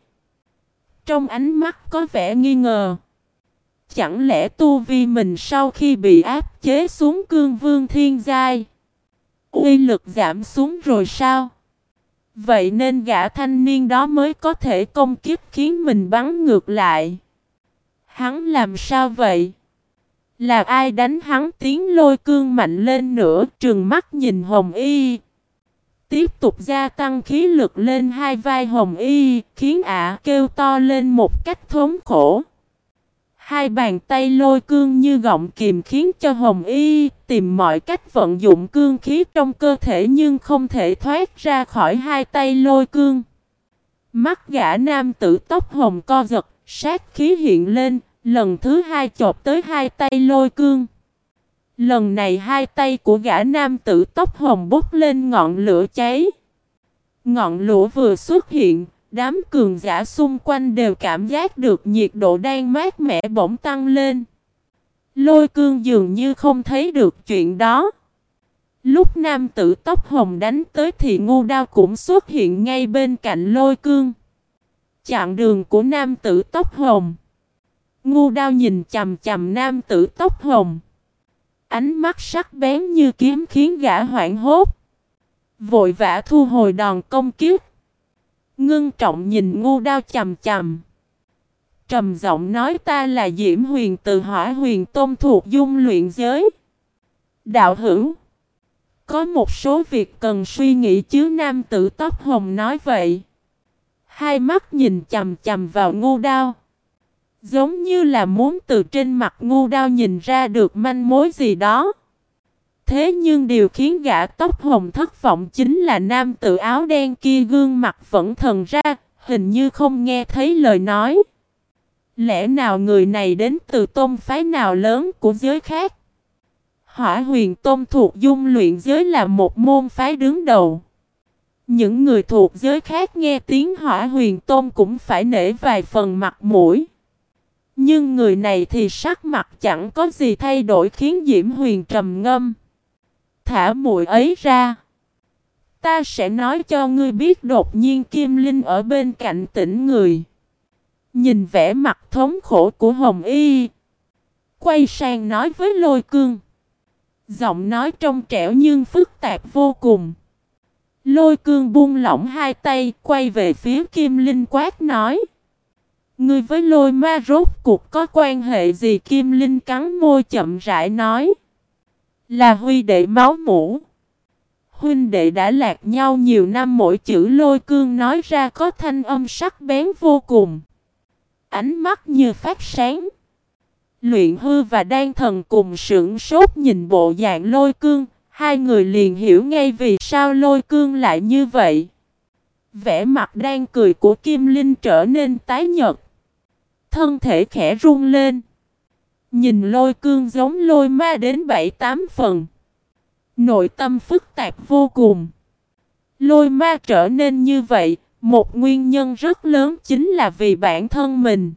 Trong ánh mắt có vẻ nghi ngờ. Chẳng lẽ tu vi mình sau khi bị áp chế xuống cương vương thiên giai, uy lực giảm xuống rồi sao? Vậy nên gã thanh niên đó mới có thể công kiếp khiến mình bắn ngược lại. Hắn làm sao vậy? Là ai đánh hắn tiếng lôi cương mạnh lên nữa trừng mắt nhìn hồng y. Tiếp tục gia tăng khí lực lên hai vai hồng y khiến ả kêu to lên một cách thống khổ. Hai bàn tay lôi cương như gọng kìm khiến cho Hồng Y tìm mọi cách vận dụng cương khí trong cơ thể nhưng không thể thoát ra khỏi hai tay lôi cương. Mắt gã nam tử tóc hồng co giật, sát khí hiện lên, lần thứ hai chộp tới hai tay lôi cương. Lần này hai tay của gã nam tử tóc hồng bốc lên ngọn lửa cháy. Ngọn lửa vừa xuất hiện, Đám cường giả xung quanh đều cảm giác được nhiệt độ đang mát mẻ bỗng tăng lên. Lôi cương dường như không thấy được chuyện đó. Lúc nam tử tóc hồng đánh tới thì ngu đao cũng xuất hiện ngay bên cạnh lôi cương. Chặn đường của nam tử tóc hồng. Ngu đao nhìn chầm chầm nam tử tóc hồng. Ánh mắt sắc bén như kiếm khiến gã hoảng hốt. Vội vã thu hồi đòn công kiếp. Ngưng trọng nhìn ngu đao chầm chầm. Trầm giọng nói ta là Diễm Huyền từ hỏa huyền tôn thuộc dung luyện giới. Đạo hữu. Có một số việc cần suy nghĩ chứ nam tử tóc hồng nói vậy. Hai mắt nhìn chầm chầm vào ngu đao. Giống như là muốn từ trên mặt ngu đao nhìn ra được manh mối gì đó. Thế nhưng điều khiến gã tóc hồng thất vọng chính là nam tự áo đen kia gương mặt vẫn thần ra, hình như không nghe thấy lời nói. Lẽ nào người này đến từ tôn phái nào lớn của giới khác? Hỏa huyền tôn thuộc dung luyện giới là một môn phái đứng đầu. Những người thuộc giới khác nghe tiếng hỏa huyền tôn cũng phải nể vài phần mặt mũi. Nhưng người này thì sắc mặt chẳng có gì thay đổi khiến Diễm Huyền trầm ngâm. Thả muội ấy ra. Ta sẽ nói cho ngươi biết đột nhiên Kim Linh ở bên cạnh tỉnh người. Nhìn vẻ mặt thống khổ của Hồng Y. Quay sang nói với lôi cương. Giọng nói trong trẻo nhưng phức tạp vô cùng. Lôi cương buông lỏng hai tay, quay về phía Kim Linh quát nói. Ngươi với lôi ma rốt cuộc có quan hệ gì Kim Linh cắn môi chậm rãi nói. Là huy đệ máu mũ. Huynh đệ đã lạc nhau nhiều năm, mỗi chữ lôi cương nói ra có thanh âm sắc bén vô cùng. Ánh mắt như phát sáng. Luyện hư và đan thần cùng sững sốt nhìn bộ dạng lôi cương. Hai người liền hiểu ngay vì sao lôi cương lại như vậy. Vẻ mặt đang cười của Kim Linh trở nên tái nhợt. Thân thể khẽ run lên. Nhìn lôi cương giống lôi ma đến bảy tám phần. Nội tâm phức tạp vô cùng. Lôi ma trở nên như vậy, một nguyên nhân rất lớn chính là vì bản thân mình.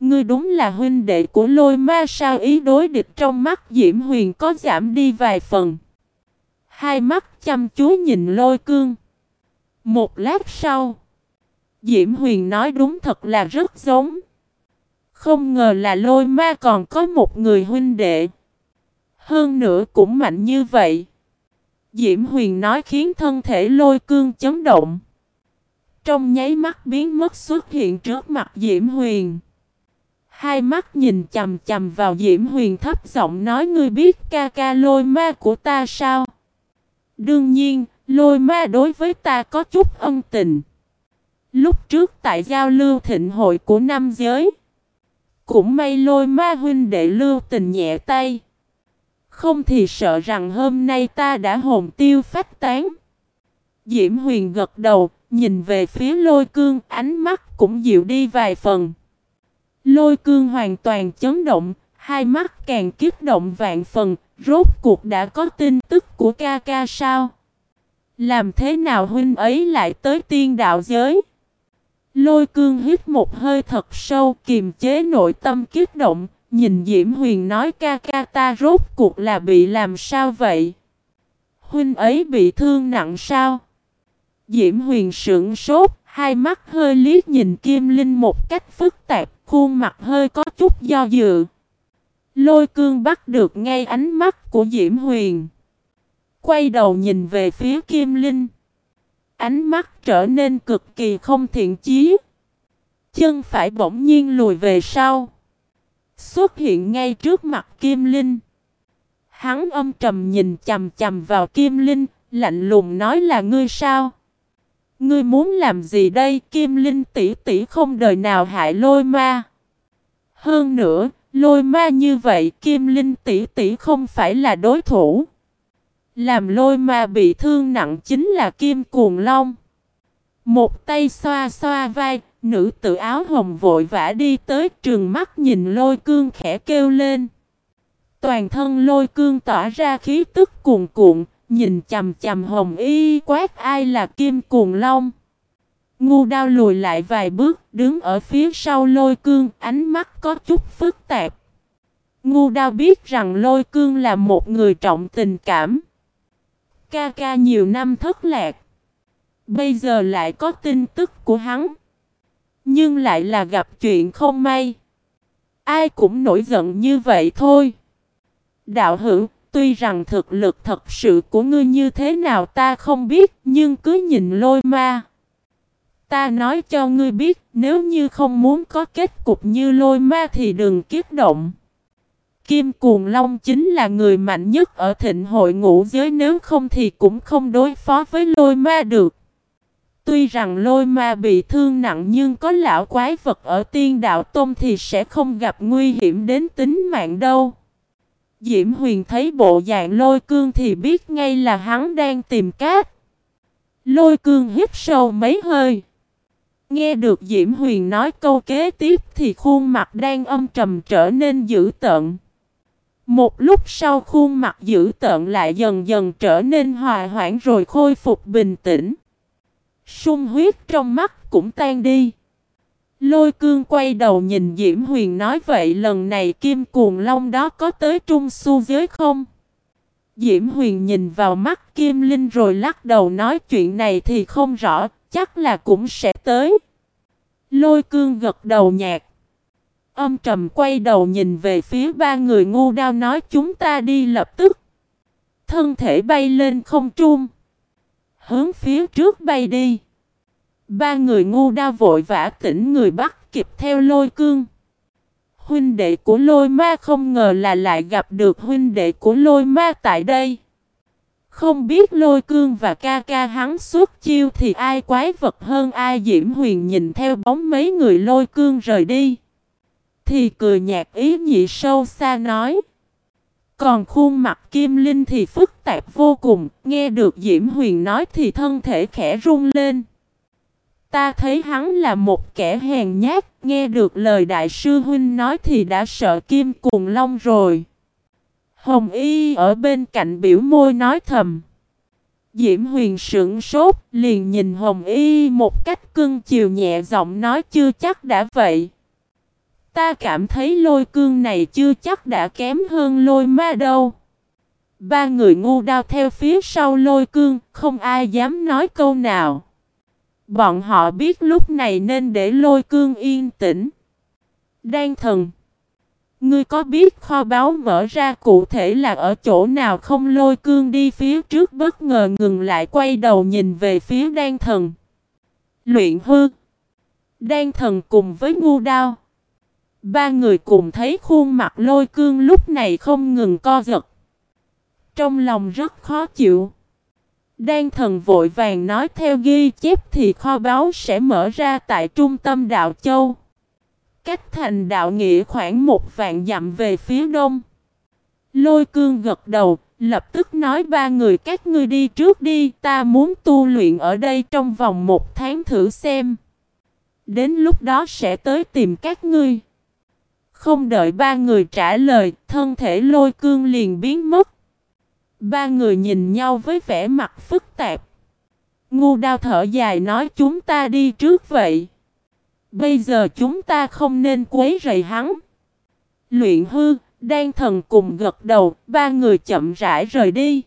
Ngươi đúng là huynh đệ của lôi ma sao ý đối địch trong mắt Diễm Huyền có giảm đi vài phần. Hai mắt chăm chú nhìn lôi cương. Một lát sau, Diễm Huyền nói đúng thật là rất giống. Không ngờ là lôi ma còn có một người huynh đệ. Hơn nữa cũng mạnh như vậy. Diễm Huyền nói khiến thân thể lôi cương chấn động. Trong nháy mắt biến mất xuất hiện trước mặt Diễm Huyền. Hai mắt nhìn chầm chầm vào Diễm Huyền thấp giọng nói ngươi biết ca ca lôi ma của ta sao? Đương nhiên, lôi ma đối với ta có chút ân tình. Lúc trước tại giao lưu thịnh hội của nam giới, cũng may lôi ma huynh đệ lưu tình nhẹ tay. Không thì sợ rằng hôm nay ta đã hồn tiêu phách tán. Diễm Huyền gật đầu, nhìn về phía lôi cương, ánh mắt cũng dịu đi vài phần. Lôi cương hoàn toàn chấn động, hai mắt càng kiếp động vạn phần, rốt cuộc đã có tin tức của ca ca sao? Làm thế nào huynh ấy lại tới tiên đạo giới? Lôi cương hít một hơi thật sâu kiềm chế nội tâm kích động, nhìn Diễm Huyền nói ca ca ta rốt cuộc là bị làm sao vậy? Huynh ấy bị thương nặng sao? Diễm Huyền sững sốt, hai mắt hơi liếc nhìn Kim Linh một cách phức tạp, khuôn mặt hơi có chút do dự. Lôi cương bắt được ngay ánh mắt của Diễm Huyền. Quay đầu nhìn về phía Kim Linh. Ánh mắt trở nên cực kỳ không thiện chí. Chân phải bỗng nhiên lùi về sau. Xuất hiện ngay trước mặt Kim Linh. Hắn âm trầm nhìn chầm chầm vào Kim Linh, lạnh lùng nói là ngươi sao? Ngươi muốn làm gì đây? Kim Linh tỷ tỷ không đời nào hại lôi ma. Hơn nữa, lôi ma như vậy Kim Linh tỷ tỷ không phải là đối thủ. Làm lôi ma bị thương nặng chính là Kim Cuồng Long. Một tay xoa xoa vai, nữ tự áo hồng vội vã đi tới trường mắt nhìn lôi cương khẽ kêu lên. Toàn thân lôi cương tỏa ra khí tức cuồn cuộn, nhìn chầm chầm hồng y quát ai là Kim Cuồng Long. Ngu đao lùi lại vài bước, đứng ở phía sau lôi cương, ánh mắt có chút phức tạp. Ngu đao biết rằng lôi cương là một người trọng tình cảm. Ca ca nhiều năm thất lạc. Bây giờ lại có tin tức của hắn. Nhưng lại là gặp chuyện không may. Ai cũng nổi giận như vậy thôi. Đạo hữu, tuy rằng thực lực thật sự của ngươi như thế nào ta không biết, nhưng cứ nhìn lôi ma. Ta nói cho ngươi biết, nếu như không muốn có kết cục như lôi ma thì đừng kiếp động. Kim Cuồng Long chính là người mạnh nhất ở thịnh hội ngũ giới, nếu không thì cũng không đối phó với lôi ma được. Tuy rằng lôi ma bị thương nặng nhưng có lão quái vật ở tiên đạo tôn thì sẽ không gặp nguy hiểm đến tính mạng đâu. Diễm Huyền thấy bộ dạng lôi cương thì biết ngay là hắn đang tìm cát. Lôi cương hít sâu mấy hơi. Nghe được Diễm Huyền nói câu kế tiếp thì khuôn mặt đang âm trầm trở nên dữ tợn. Một lúc sau khuôn mặt dữ tợn lại dần dần trở nên hòa hoãn rồi khôi phục bình tĩnh. Sung huyết trong mắt cũng tan đi. Lôi cương quay đầu nhìn Diễm Huyền nói vậy lần này kim cuồng long đó có tới trung su giới không? Diễm Huyền nhìn vào mắt Kim Linh rồi lắc đầu nói chuyện này thì không rõ, chắc là cũng sẽ tới. Lôi cương gật đầu nhạt. Âm trầm quay đầu nhìn về phía ba người ngu đao nói, chúng ta đi lập tức. Thân thể bay lên không trung. Hướng phía trước bay đi. Ba người ngu đao vội vã tỉnh người bắt kịp theo lôi cương. Huynh đệ của lôi ma không ngờ là lại gặp được huynh đệ của lôi ma tại đây. Không biết lôi cương và ca ca hắn suốt chiêu thì ai quái vật hơn ai Diễm Huyền nhìn theo bóng mấy người lôi cương rời đi. Thì cười nhạt ý nhị sâu xa nói. Còn khuôn mặt Kim Linh thì phức tạp vô cùng, nghe được Diễm Huyền nói thì thân thể khẽ run lên. Ta thấy hắn là một kẻ hèn nhát, nghe được lời đại sư huynh nói thì đã sợ Kim Cuồng Long rồi. Hồng Y ở bên cạnh biểu môi nói thầm. Diễm Huyền sững sốt, liền nhìn Hồng Y một cách cưng chiều nhẹ giọng nói chưa chắc đã vậy. Ta cảm thấy lôi cương này chưa chắc đã kém hơn lôi ma đâu. Ba người ngu đao theo phía sau lôi cương, không ai dám nói câu nào. Bọn họ biết lúc này nên để lôi cương yên tĩnh. Đan thần. Ngươi có biết kho báu mở ra cụ thể là ở chỗ nào không lôi cương đi phía trước bất ngờ ngừng lại quay đầu nhìn về phía đan thần. Luyện hư. Đan thần cùng với ngu đao. Ba người cùng thấy khuôn mặt lôi cương lúc này không ngừng co giật. Trong lòng rất khó chịu. Đan thần vội vàng nói theo ghi chép thì kho báu sẽ mở ra tại trung tâm đạo châu. Cách thành đạo nghĩa khoảng một vạn dặm về phía đông. Lôi cương gật đầu, lập tức nói ba người các ngươi đi trước đi, ta muốn tu luyện ở đây trong vòng một tháng thử xem. Đến lúc đó sẽ tới tìm các ngươi. Không đợi ba người trả lời, thân thể lôi cương liền biến mất. Ba người nhìn nhau với vẻ mặt phức tạp. Ngu đao thở dài nói chúng ta đi trước vậy. Bây giờ chúng ta không nên quấy rầy hắn. Luyện hư, đang thần cùng gật đầu, ba người chậm rãi rời đi.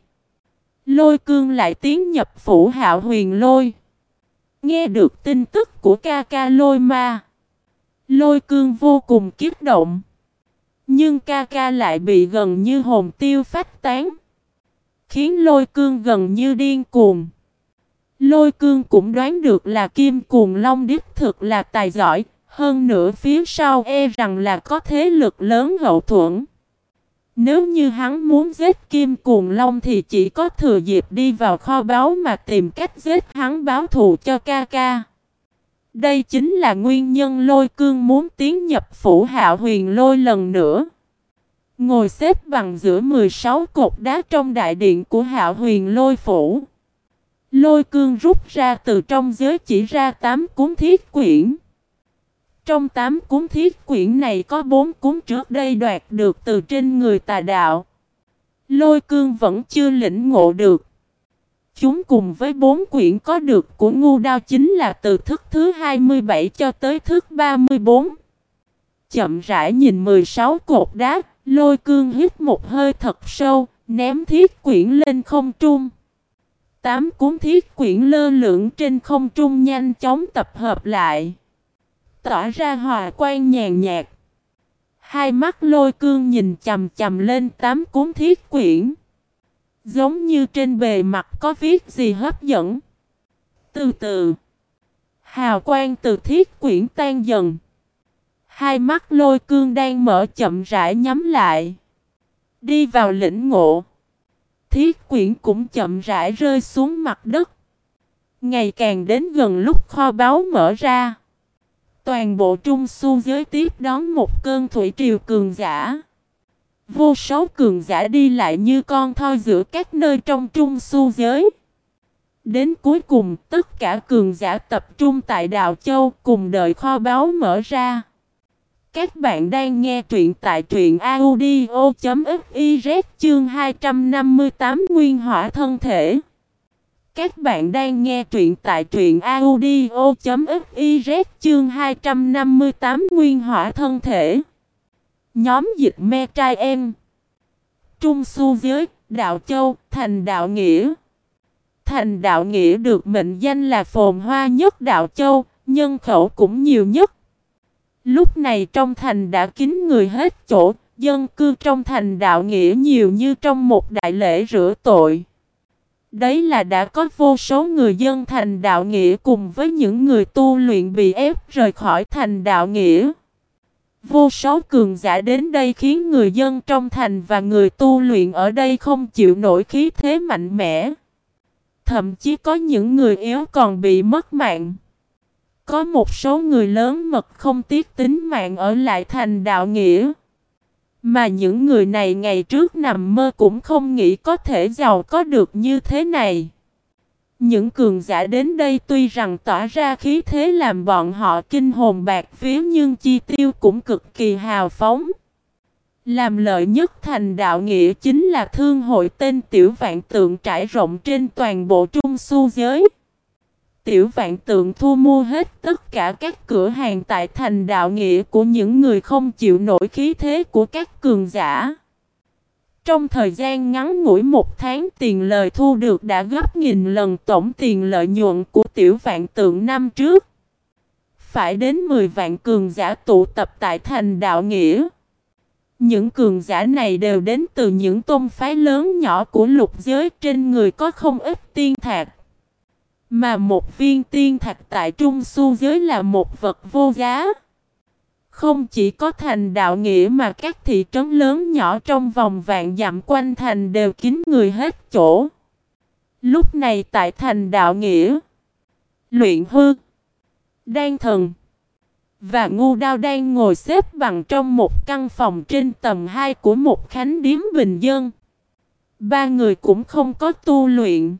Lôi cương lại tiến nhập phủ hạo huyền lôi. Nghe được tin tức của ca ca lôi ma. Lôi cương vô cùng kiếp động. Nhưng ca ca lại bị gần như hồn tiêu phách tán. Khiến lôi cương gần như điên cuồng. Lôi cương cũng đoán được là kim cuồng long đích thực là tài giỏi. Hơn nữa phía sau e rằng là có thế lực lớn hậu thuẫn. Nếu như hắn muốn giết kim cuồng long thì chỉ có thừa dịp đi vào kho báu mà tìm cách giết hắn báo thù cho ca ca. Đây chính là nguyên nhân lôi cương muốn tiến nhập phủ hạo huyền lôi lần nữa. Ngồi xếp bằng giữa 16 cột đá trong đại điện của hạo huyền lôi phủ. Lôi cương rút ra từ trong giới chỉ ra 8 cuốn thiết quyển. Trong 8 cuốn thiết quyển này có 4 cuốn trước đây đoạt được từ trên người tà đạo. Lôi cương vẫn chưa lĩnh ngộ được. Chúng cùng với bốn quyển có được của ngu đao chính là từ thức thứ 27 cho tới thức 34. Chậm rãi nhìn 16 cột đá, lôi cương hít một hơi thật sâu, ném thiết quyển lên không trung. Tám cuốn thiết quyển lơ lửng trên không trung nhanh chóng tập hợp lại. Tỏa ra hòa quan nhàn nhạt. Hai mắt lôi cương nhìn chầm chầm lên tám cuốn thiết quyển. Giống như trên bề mặt có viết gì hấp dẫn. Từ từ. Hào quang từ thiết quyển tan dần. Hai mắt lôi cương đang mở chậm rãi nhắm lại. Đi vào lĩnh ngộ. Thiết quyển cũng chậm rãi rơi xuống mặt đất. Ngày càng đến gần lúc kho báu mở ra. Toàn bộ trung su giới tiếp đón một cơn thủy triều cường giả. Vô số cường giả đi lại như con thoi giữa các nơi trong trung su giới. Đến cuối cùng, tất cả cường giả tập trung tại Đào Châu cùng đợi kho báu mở ra. Các bạn đang nghe truyện tại truyện audio.fiz chương 258 Nguyên Hỏa Thân Thể. Các bạn đang nghe truyện tại truyện audio.fiz chương 258 Nguyên Hỏa Thân Thể. Nhóm dịch me trai em. Trung su giới, Đạo Châu, Thành Đạo Nghĩa. Thành Đạo Nghĩa được mệnh danh là phồn hoa nhất Đạo Châu, nhân khẩu cũng nhiều nhất. Lúc này trong thành đã kín người hết chỗ, dân cư trong thành đạo nghĩa nhiều như trong một đại lễ rửa tội. Đấy là đã có vô số người dân thành đạo nghĩa cùng với những người tu luyện bị ép rời khỏi thành đạo nghĩa. Vô số cường giả đến đây khiến người dân trong thành và người tu luyện ở đây không chịu nổi khí thế mạnh mẽ. Thậm chí có những người yếu còn bị mất mạng. Có một số người lớn mật không tiếc tính mạng ở lại thành đạo nghĩa. Mà những người này ngày trước nằm mơ cũng không nghĩ có thể giàu có được như thế này. Những cường giả đến đây tuy rằng tỏa ra khí thế làm bọn họ kinh hồn bạc phía nhưng chi tiêu cũng cực kỳ hào phóng. Làm lợi nhất thành đạo nghĩa chính là thương hội tên tiểu vạn tượng trải rộng trên toàn bộ trung su giới. Tiểu vạn tượng thu mua hết tất cả các cửa hàng tại thành đạo nghĩa của những người không chịu nổi khí thế của các cường giả. Trong thời gian ngắn ngủi một tháng, tiền lời thu được đã gấp nghìn lần tổng tiền lợi nhuận của tiểu vạn tượng năm trước. Phải đến 10 vạn cường giả tụ tập tại thành đạo nghĩa. Những cường giả này đều đến từ những tôn phái lớn nhỏ của lục giới trên người có không ít tiên thạch. Mà một viên tiên thạch tại trung su giới là một vật vô giá. Không chỉ có thành đạo nghĩa mà các thị trấn lớn nhỏ trong vòng vạn dặm quanh thành đều kín người hết chỗ. Lúc này tại thành đạo nghĩa, luyện hư, đan thần và ngu đao đang ngồi xếp bằng trong một căn phòng trên tầng 2 của một khánh điếm bình dân. Ba người cũng không có tu luyện.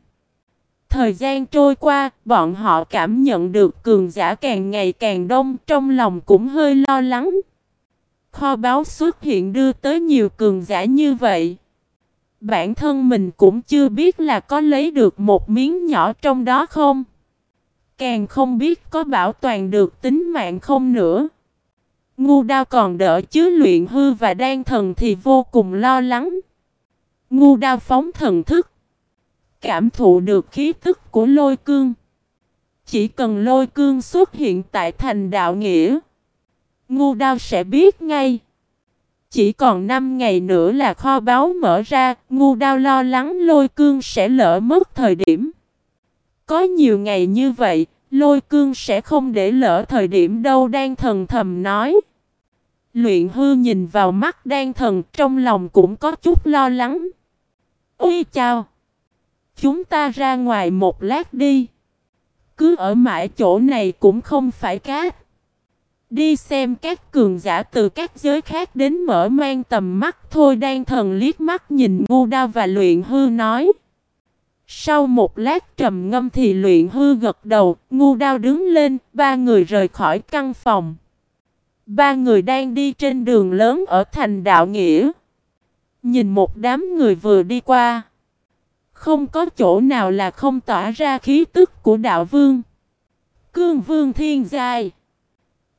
Thời gian trôi qua, bọn họ cảm nhận được cường giả càng ngày càng đông, trong lòng cũng hơi lo lắng. Kho báo xuất hiện đưa tới nhiều cường giả như vậy. Bản thân mình cũng chưa biết là có lấy được một miếng nhỏ trong đó không. Càng không biết có bảo toàn được tính mạng không nữa. Ngu đao còn đỡ chứ luyện hư và đan thần thì vô cùng lo lắng. Ngu đao phóng thần thức. Cảm thụ được khí tức của lôi cương. Chỉ cần lôi cương xuất hiện tại thành đạo nghĩa. Ngu đao sẽ biết ngay. Chỉ còn 5 ngày nữa là kho báu mở ra, ngu đao lo lắng lôi cương sẽ lỡ mất thời điểm. Có nhiều ngày như vậy, lôi cương sẽ không để lỡ thời điểm đâu đang thần thầm nói. Luyện hư nhìn vào mắt đang thần trong lòng cũng có chút lo lắng. ui chào! Chúng ta ra ngoài một lát đi. Cứ ở mãi chỗ này cũng không phải cát. Đi xem các cường giả từ các giới khác đến mở mang tầm mắt thôi đang thần liếc mắt nhìn ngu đao và luyện hư nói. Sau một lát trầm ngâm thì luyện hư gật đầu, ngu đao đứng lên, ba người rời khỏi căn phòng. Ba người đang đi trên đường lớn ở thành đạo nghĩa. Nhìn một đám người vừa đi qua. Không có chỗ nào là không tỏa ra khí tức của đạo vương. Cương vương thiên giai.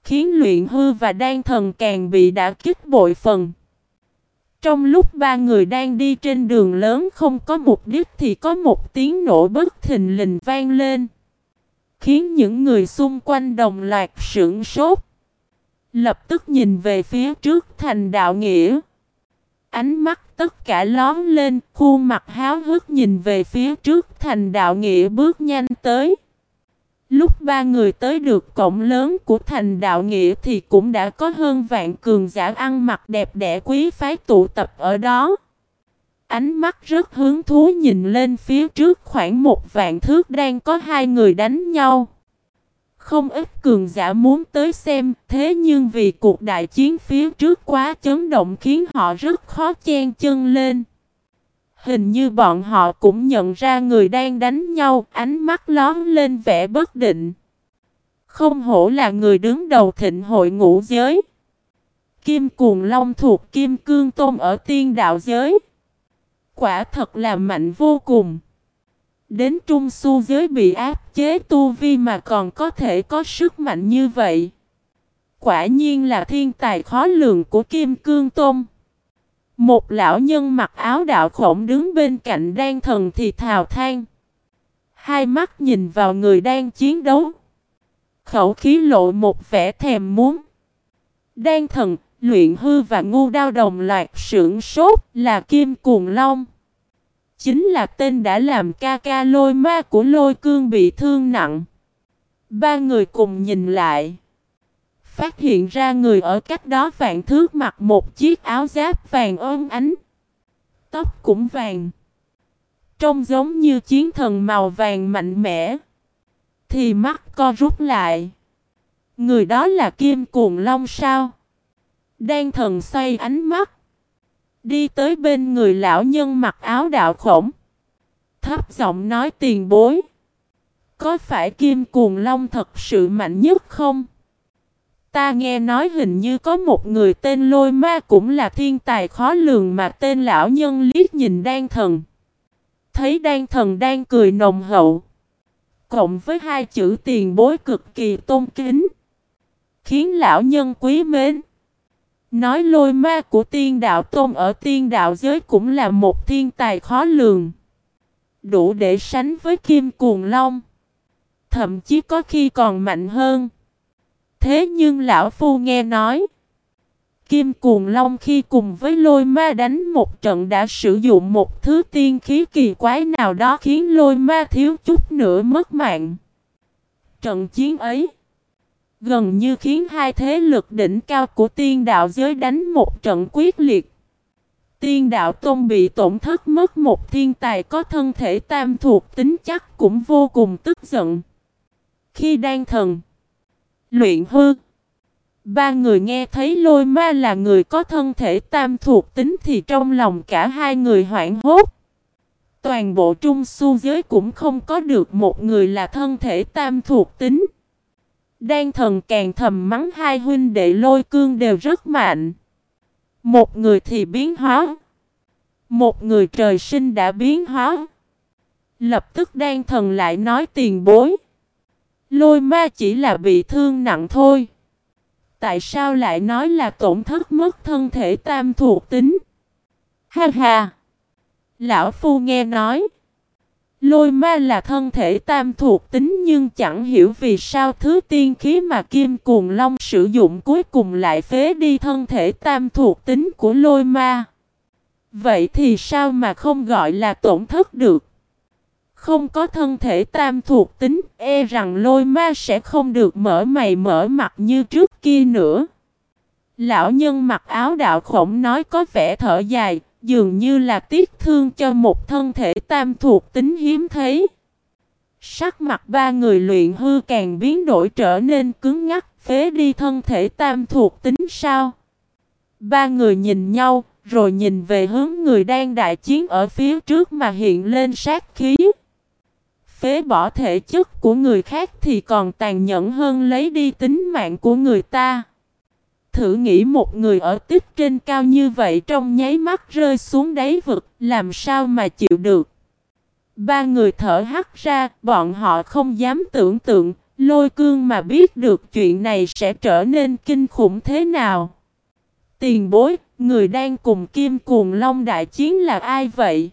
Khiến luyện hư và đan thần càng bị đả kích bội phần. Trong lúc ba người đang đi trên đường lớn không có mục đích thì có một tiếng nổ bất thình lình vang lên. Khiến những người xung quanh đồng loạt sững sốt. Lập tức nhìn về phía trước thành đạo nghĩa. Ánh mắt tất cả lón lên, khuôn mặt háo hức nhìn về phía trước thành đạo nghĩa bước nhanh tới. Lúc ba người tới được cổng lớn của thành đạo nghĩa thì cũng đã có hơn vạn cường giả ăn mặc đẹp đẽ quý phái tụ tập ở đó. Ánh mắt rất hứng thú nhìn lên phía trước khoảng một vạn thước đang có hai người đánh nhau. Không ít cường giả muốn tới xem, thế nhưng vì cuộc đại chiến phía trước quá chấn động khiến họ rất khó chen chân lên. Hình như bọn họ cũng nhận ra người đang đánh nhau, ánh mắt lón lên vẻ bất định. Không hổ là người đứng đầu thịnh hội ngũ giới. Kim Cuồng Long thuộc Kim Cương Tôn ở tiên đạo giới. Quả thật là mạnh vô cùng. Đến trung su giới bị áp chế tu vi mà còn có thể có sức mạnh như vậy. Quả nhiên là thiên tài khó lường của Kim Cương Tôn. Một lão nhân mặc áo đạo khổng đứng bên cạnh đan thần thì thào than. Hai mắt nhìn vào người đang chiến đấu. Khẩu khí lộ một vẻ thèm muốn. Đan thần, luyện hư và ngu đao đồng loạt sưởng sốt là Kim Cuồng Long. Chính là tên đã làm ca ca lôi ma của lôi cương bị thương nặng. Ba người cùng nhìn lại. Phát hiện ra người ở cách đó vạn thước mặc một chiếc áo giáp vàng ôm ánh. Tóc cũng vàng. Trông giống như chiến thần màu vàng mạnh mẽ. Thì mắt co rút lại. Người đó là Kim Cuồng Long sao? Đang thần xoay ánh mắt. Đi tới bên người lão nhân mặc áo đạo khổng. Thấp giọng nói tiền bối. Có phải Kim Cuồng Long thật sự mạnh nhất không? Ta nghe nói hình như có một người tên Lôi Ma cũng là thiên tài khó lường mà tên lão nhân liếc nhìn đan thần. Thấy đan thần đang cười nồng hậu. Cộng với hai chữ tiền bối cực kỳ tôn kính. Khiến lão nhân quý mến. Nói lôi ma của tiên đạo tôn ở tiên đạo giới cũng là một thiên tài khó lường. Đủ để sánh với kim cuồng long. Thậm chí có khi còn mạnh hơn. Thế nhưng lão phu nghe nói. Kim Cuồng Long khi cùng với lôi ma đánh một trận đã sử dụng một thứ tiên khí kỳ quái nào đó khiến lôi ma thiếu chút nữa mất mạng. Trận chiến ấy gần như khiến hai thế lực đỉnh cao của tiên đạo giới đánh một trận quyết liệt. Tiên đạo tôn bị tổn thất mất một thiên tài có thân thể tam thuộc tính chắc cũng vô cùng tức giận. Khi đang thần, luyện hư, ba người nghe thấy lôi ma là người có thân thể tam thuộc tính thì trong lòng cả hai người hoảng hốt. Toàn bộ trung su giới cũng không có được một người là thân thể tam thuộc tính. Đan thần càng thầm mắng hai huynh đệ lôi cương đều rất mạnh. Một người thì biến hóa. Một người trời sinh đã biến hóa. Lập tức đan thần lại nói tiền bối. Lôi ma chỉ là bị thương nặng thôi. Tại sao lại nói là tổn thất mất thân thể tam thuộc tính? Ha ha! Lão Phu nghe nói. Lôi ma là thân thể tam thuộc tính nhưng chẳng hiểu vì sao thứ tiên khí mà Kim Cuồng Long sử dụng cuối cùng lại phế đi thân thể tam thuộc tính của lôi ma. Vậy thì sao mà không gọi là tổn thất được? Không có thân thể tam thuộc tính, e rằng lôi ma sẽ không được mở mày mở mặt như trước kia nữa. Lão nhân mặc áo đạo khổng nói có vẻ thở dài, dường như là tiếc thương cho một thân thể tam thuộc tính hiếm thấy. Sắc mặt ba người luyện hư càng biến đổi trở nên cứng ngắc, phế đi thân thể tam thuộc tính sao? Ba người nhìn nhau, rồi nhìn về hướng người đang đại chiến ở phía trước mà hiện lên sát khí. Phế bỏ thể chất của người khác thì còn tàn nhẫn hơn lấy đi tính mạng của người ta. Thử nghĩ một người ở tích trên cao như vậy trong nháy mắt rơi xuống đáy vực, làm sao mà chịu được. Ba người thở hắt ra, bọn họ không dám tưởng tượng, lôi cương mà biết được chuyện này sẽ trở nên kinh khủng thế nào. Tiền bối, người đang cùng Kim Cuồng Long đại chiến là ai vậy?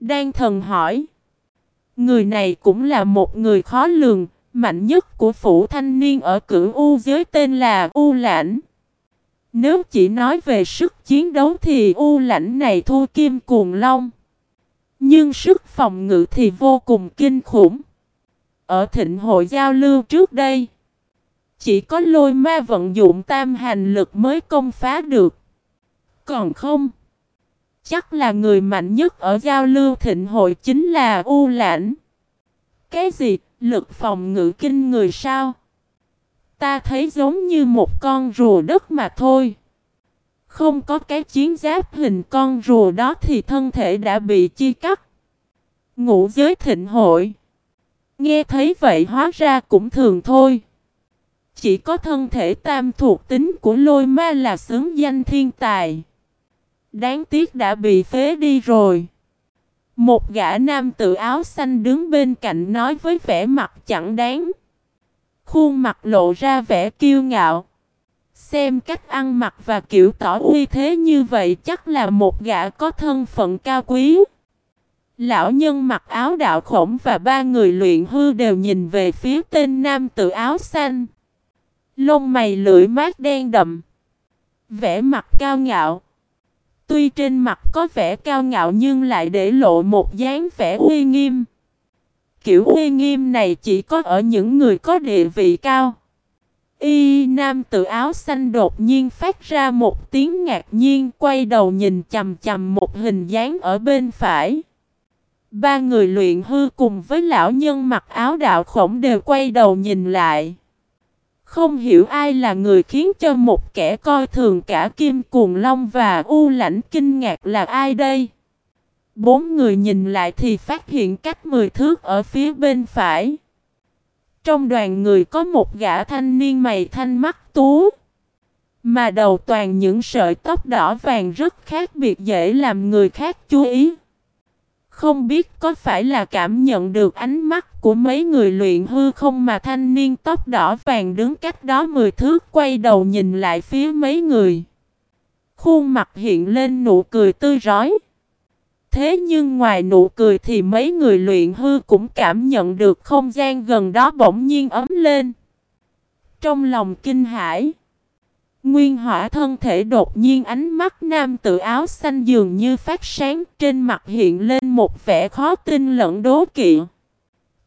Đan thần hỏi. Người này cũng là một người khó lường, mạnh nhất của phủ thanh niên ở cửu U giới tên là U Lãnh. Nếu chỉ nói về sức chiến đấu thì U Lãnh này thua Kim Cuồng Long. Nhưng sức phòng ngự thì vô cùng kinh khủng. Ở thịnh hội giao lưu trước đây, chỉ có lôi ma vận dụng tam hành lực mới công phá được. Còn không, chắc là người mạnh nhất ở giao lưu thịnh hội chính là U Lãnh. Cái gì, lực phòng ngự kinh người sao? Ta thấy giống như một con rùa đất mà thôi. Không có cái chiến giáp hình con rùa đó thì thân thể đã bị chia cắt. Ngũ giới thịnh hội. Nghe thấy vậy hóa ra cũng thường thôi. Chỉ có thân thể tam thuộc tính của lôi ma là xứng danh thiên tài. Đáng tiếc đã bị phế đi rồi. Một gã nam tự áo xanh đứng bên cạnh nói với vẻ mặt chẳng đáng. Khuôn mặt lộ ra vẻ kiêu ngạo. Xem cách ăn mặc và kiểu tỏ uy thế như vậy chắc là một gã có thân phận cao quý. Lão nhân mặc áo đạo khổng và ba người luyện hư đều nhìn về phía tên nam tự áo xanh. Lông mày lưỡi mát đen đậm. Vẻ mặt cao ngạo. Tuy trên mặt có vẻ cao ngạo nhưng lại để lộ một dáng vẻ uy nghiêm. Kiểu uy nghiêm này chỉ có ở những người có địa vị cao. Y nam tự áo xanh đột nhiên phát ra một tiếng ngạc nhiên, quay đầu nhìn chầm chầm một hình dáng ở bên phải. Ba người luyện hư cùng với lão nhân mặc áo đạo khổng đều quay đầu nhìn lại. Không hiểu ai là người khiến cho một kẻ coi thường cả Kim Cuồng Long và U Lãnh kinh ngạc là ai đây? Bốn người nhìn lại thì phát hiện cách mười thước ở phía bên phải. Trong đoàn người có một gã thanh niên mày thanh mắt tú. Mà đầu toàn những sợi tóc đỏ vàng rất khác biệt dễ làm người khác chú ý. Không biết có phải là cảm nhận được ánh mắt của mấy người luyện hư không mà thanh niên tóc đỏ vàng đứng cách đó mười thước quay đầu nhìn lại phía mấy người. Khuôn mặt hiện lên nụ cười tươi rói. Thế nhưng ngoài nụ cười thì mấy người luyện hư cũng cảm nhận được không gian gần đó bỗng nhiên ấm lên. Trong lòng kinh hãi, Nguyên hỏa thân thể đột nhiên ánh mắt nam tự áo xanh dường như phát sáng trên mặt hiện lên một vẻ khó tin lẫn đố kỵ.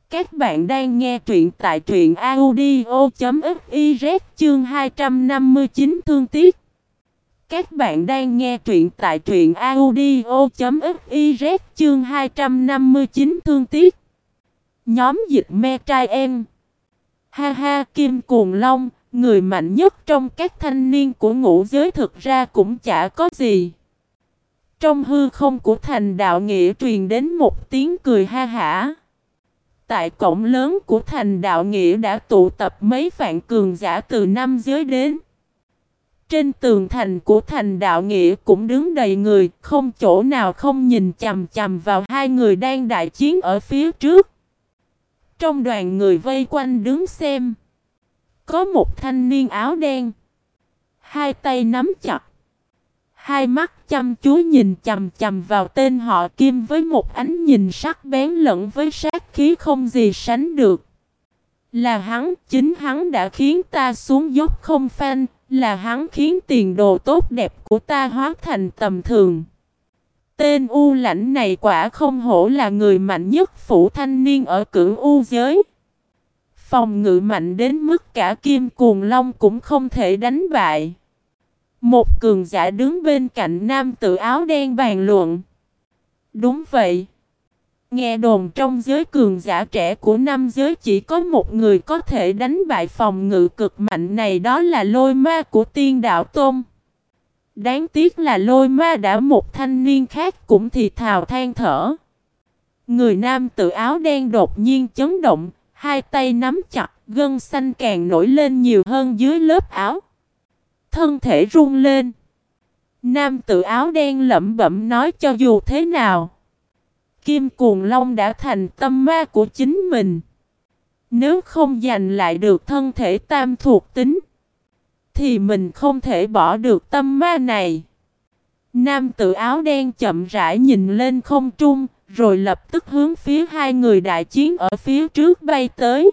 Các bạn đang nghe truyện tại truyện audio.fiz chương 259 thương tiếc. Các bạn đang nghe truyện tại truyện audio.fiz chương 259 thương tiếc. Nhóm dịch me trai em. Ha ha Kim Cuồng Long, người mạnh nhất trong các thanh niên của ngũ giới thực ra cũng chả có gì. Trong hư không của thành đạo nghĩa truyền đến một tiếng cười ha hả. Tại cổng lớn của thành đạo nghĩa đã tụ tập mấy vạn cường giả từ năm giới đến. Trên tường thành của thành đạo nghĩa cũng đứng đầy người, không chỗ nào không nhìn chầm chầm vào hai người đang đại chiến ở phía trước. Trong đoàn người vây quanh đứng xem. Có một thanh niên áo đen. Hai tay nắm chặt. Hai mắt chăm chú nhìn chầm chầm vào tên họ Kim với một ánh nhìn sắc bén lẫn với sát khí không gì sánh được. Là hắn, chính hắn đã khiến ta xuống dốc không phanh, là hắn khiến tiền đồ tốt đẹp của ta hóa thành tầm thường. Tên U lãnh này quả không hổ là người mạnh nhất phủ thanh niên ở cửu U giới. Phòng ngự mạnh đến mức cả kim cuồng long cũng không thể đánh bại. Một cường giả đứng bên cạnh nam tự áo đen bàn luận. Đúng vậy. Nghe đồn trong giới cường giả trẻ của năm giới chỉ có một người có thể đánh bại phòng ngự cực mạnh này đó là lôi ma của tiên đạo Tôn. Đáng tiếc là lôi ma đã một thanh niên khác cũng thì thào than thở. Người nam tự áo đen đột nhiên chấn động, hai tay nắm chặt, gân xanh càng nổi lên nhiều hơn dưới lớp áo. Thân thể rung lên. Nam tự áo đen lẩm bẩm nói cho dù thế nào. Kim Cuồng Long đã thành tâm ma của chính mình. Nếu không giành lại được thân thể tam thuộc tính, thì mình không thể bỏ được tâm ma này. Nam tự áo đen chậm rãi nhìn lên không trung, rồi lập tức hướng phía hai người đại chiến ở phía trước bay tới.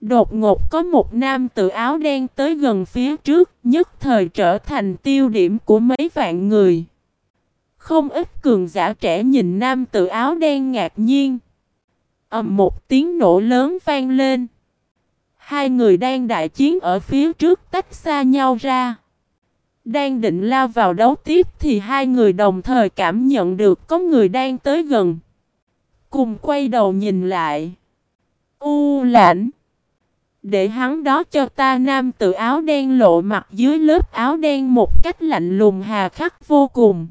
Đột ngột có một nam tự áo đen tới gần phía trước, nhất thời trở thành tiêu điểm của mấy vạn người. Không ít cường giả trẻ nhìn nam tự áo đen ngạc nhiên. ầm một tiếng nổ lớn vang lên. Hai người đang đại chiến ở phía trước tách xa nhau ra. Đang định lao vào đấu tiếp thì hai người đồng thời cảm nhận được có người đang tới gần. Cùng quay đầu nhìn lại. U lãnh. Để hắn đó cho ta nam tự áo đen lộ mặt dưới lớp áo đen một cách lạnh lùng hà khắc vô cùng.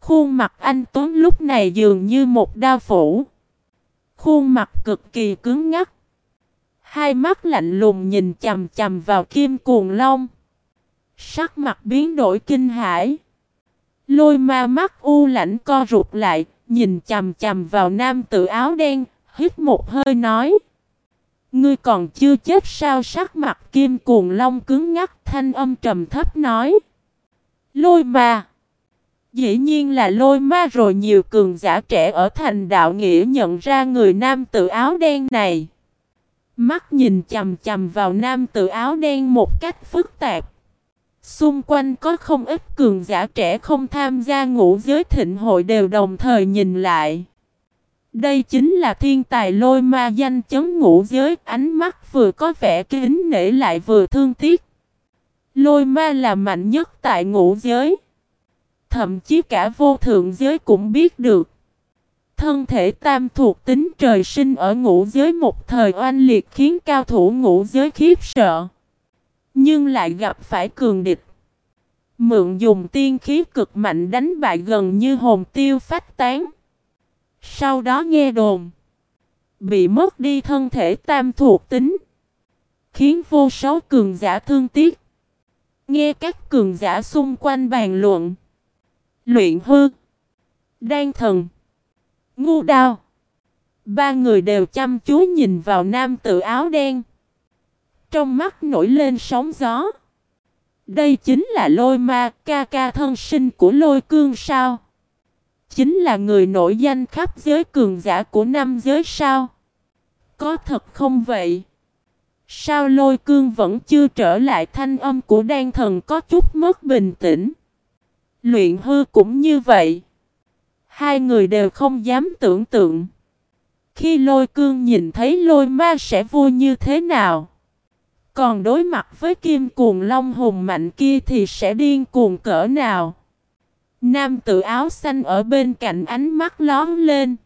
Khuôn mặt anh Tuấn lúc này dường như một đao phủ. Khuôn mặt cực kỳ cứng ngắc. Hai mắt lạnh lùng nhìn chầm chầm vào kim cuồng long. Sắc mặt biến đổi kinh hãi. Lôi ma mắt u lạnh co rụt lại, nhìn chầm chầm vào nam tự áo đen, hít một hơi nói. Ngươi còn chưa chết sao sắc mặt kim cuồng long cứng ngắc thanh âm trầm thấp nói. Lôi ma. Dĩ nhiên là lôi ma rồi nhiều cường giả trẻ ở thành đạo nghĩa nhận ra người nam tự áo đen này. Mắt nhìn chầm chầm vào nam tự áo đen một cách phức tạp. Xung quanh có không ít cường giả trẻ không tham gia ngũ giới thịnh hội đều đồng thời nhìn lại. Đây chính là thiên tài lôi ma danh chấn ngũ giới, ánh mắt vừa có vẻ kính nể lại vừa thương tiếc. Lôi ma là mạnh nhất tại ngũ giới. Thậm chí cả vô thượng giới cũng biết được. Thân thể tam thuộc tính trời sinh ở ngũ giới một thời oanh liệt khiến cao thủ ngũ giới khiếp sợ. Nhưng lại gặp phải cường địch. Mượn dùng tiên khí cực mạnh đánh bại gần như hồn tiêu phách tán. Sau đó nghe đồn. Bị mất đi thân thể tam thuộc tính. Khiến vô số cường giả thương tiếc. Nghe các cường giả xung quanh bàn luận. Luyện hư. Đan thần. Ngu đao. Ba người đều chăm chú nhìn vào nam tự áo đen. Trong mắt nổi lên sóng gió. Đây chính là lôi ma ca ca thân sinh của lôi cương sao? Chính là người nổi danh khắp giới cường giả của năm giới sao? Có thật không vậy? Sao lôi cương vẫn chưa trở lại thanh âm của đan thần có chút mất bình tĩnh. Luyện hư cũng như vậy. Hai người đều không dám tưởng tượng. Khi lôi cương nhìn thấy lôi ma sẽ vui như thế nào? Còn đối mặt với kim cuồng long hùng mạnh kia thì sẽ điên cuồng cỡ nào? Nam tự áo xanh ở bên cạnh ánh mắt lón lên.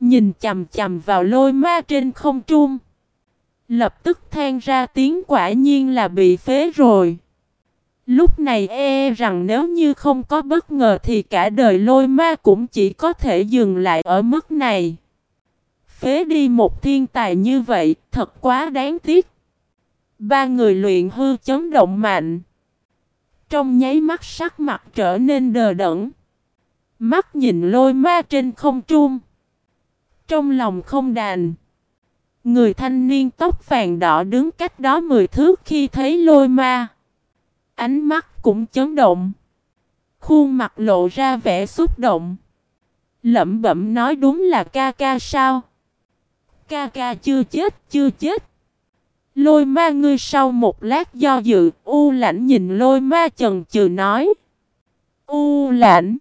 Nhìn chầm chầm vào lôi ma trên không trung. Lập tức than ra tiếng quả nhiên là bị phế rồi. Lúc này e, e rằng nếu như không có bất ngờ thì cả đời lôi ma cũng chỉ có thể dừng lại ở mức này. Phế đi một thiên tài như vậy, thật quá đáng tiếc. Ba người luyện hư chấn động mạnh. Trong nháy mắt sắc mặt trở nên đờ đẫn. Mắt nhìn lôi ma trên không trung. Trong lòng không đàn. Người thanh niên tóc vàng đỏ đứng cách đó mười thước khi thấy lôi ma. Ánh mắt cũng chấn động. Khuôn mặt lộ ra vẻ xúc động. Lẩm bẩm nói đúng là ca ca sao? Ca ca chưa chết, chưa chết. Lôi ma ngươi sau một lát do dự, u lãnh nhìn lôi ma chần chừ nói. U lãnh.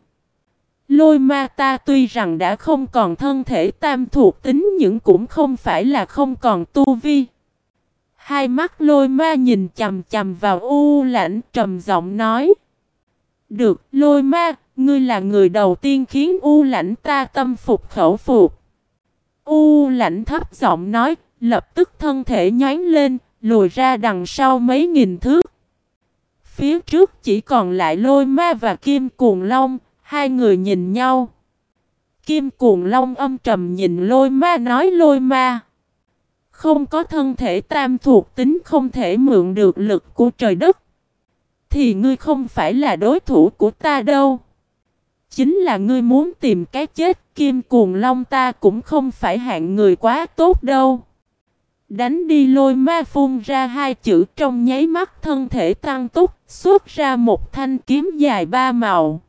Lôi ma ta tuy rằng đã không còn thân thể tam thuộc tính nhưng cũng không phải là không còn tu vi. Hai mắt lôi ma nhìn chầm chầm vào u lãnh trầm giọng nói. Được, lôi ma, ngươi là người đầu tiên khiến u lãnh ta tâm phục khẩu phục. U lãnh thấp giọng nói, lập tức thân thể nhánh lên, lùi ra đằng sau mấy nghìn thước. Phía trước chỉ còn lại lôi ma và kim cuồng long, hai người nhìn nhau. Kim cuồng long âm trầm nhìn lôi ma nói lôi ma. Không có thân thể tam thuộc tính không thể mượn được lực của trời đất. Thì ngươi không phải là đối thủ của ta đâu. Chính là ngươi muốn tìm cái chết kim cuồng long ta cũng không phải hạng người quá tốt đâu. Đánh đi lôi ma phun ra hai chữ trong nháy mắt thân thể tăng túc, xuất ra một thanh kiếm dài ba màu.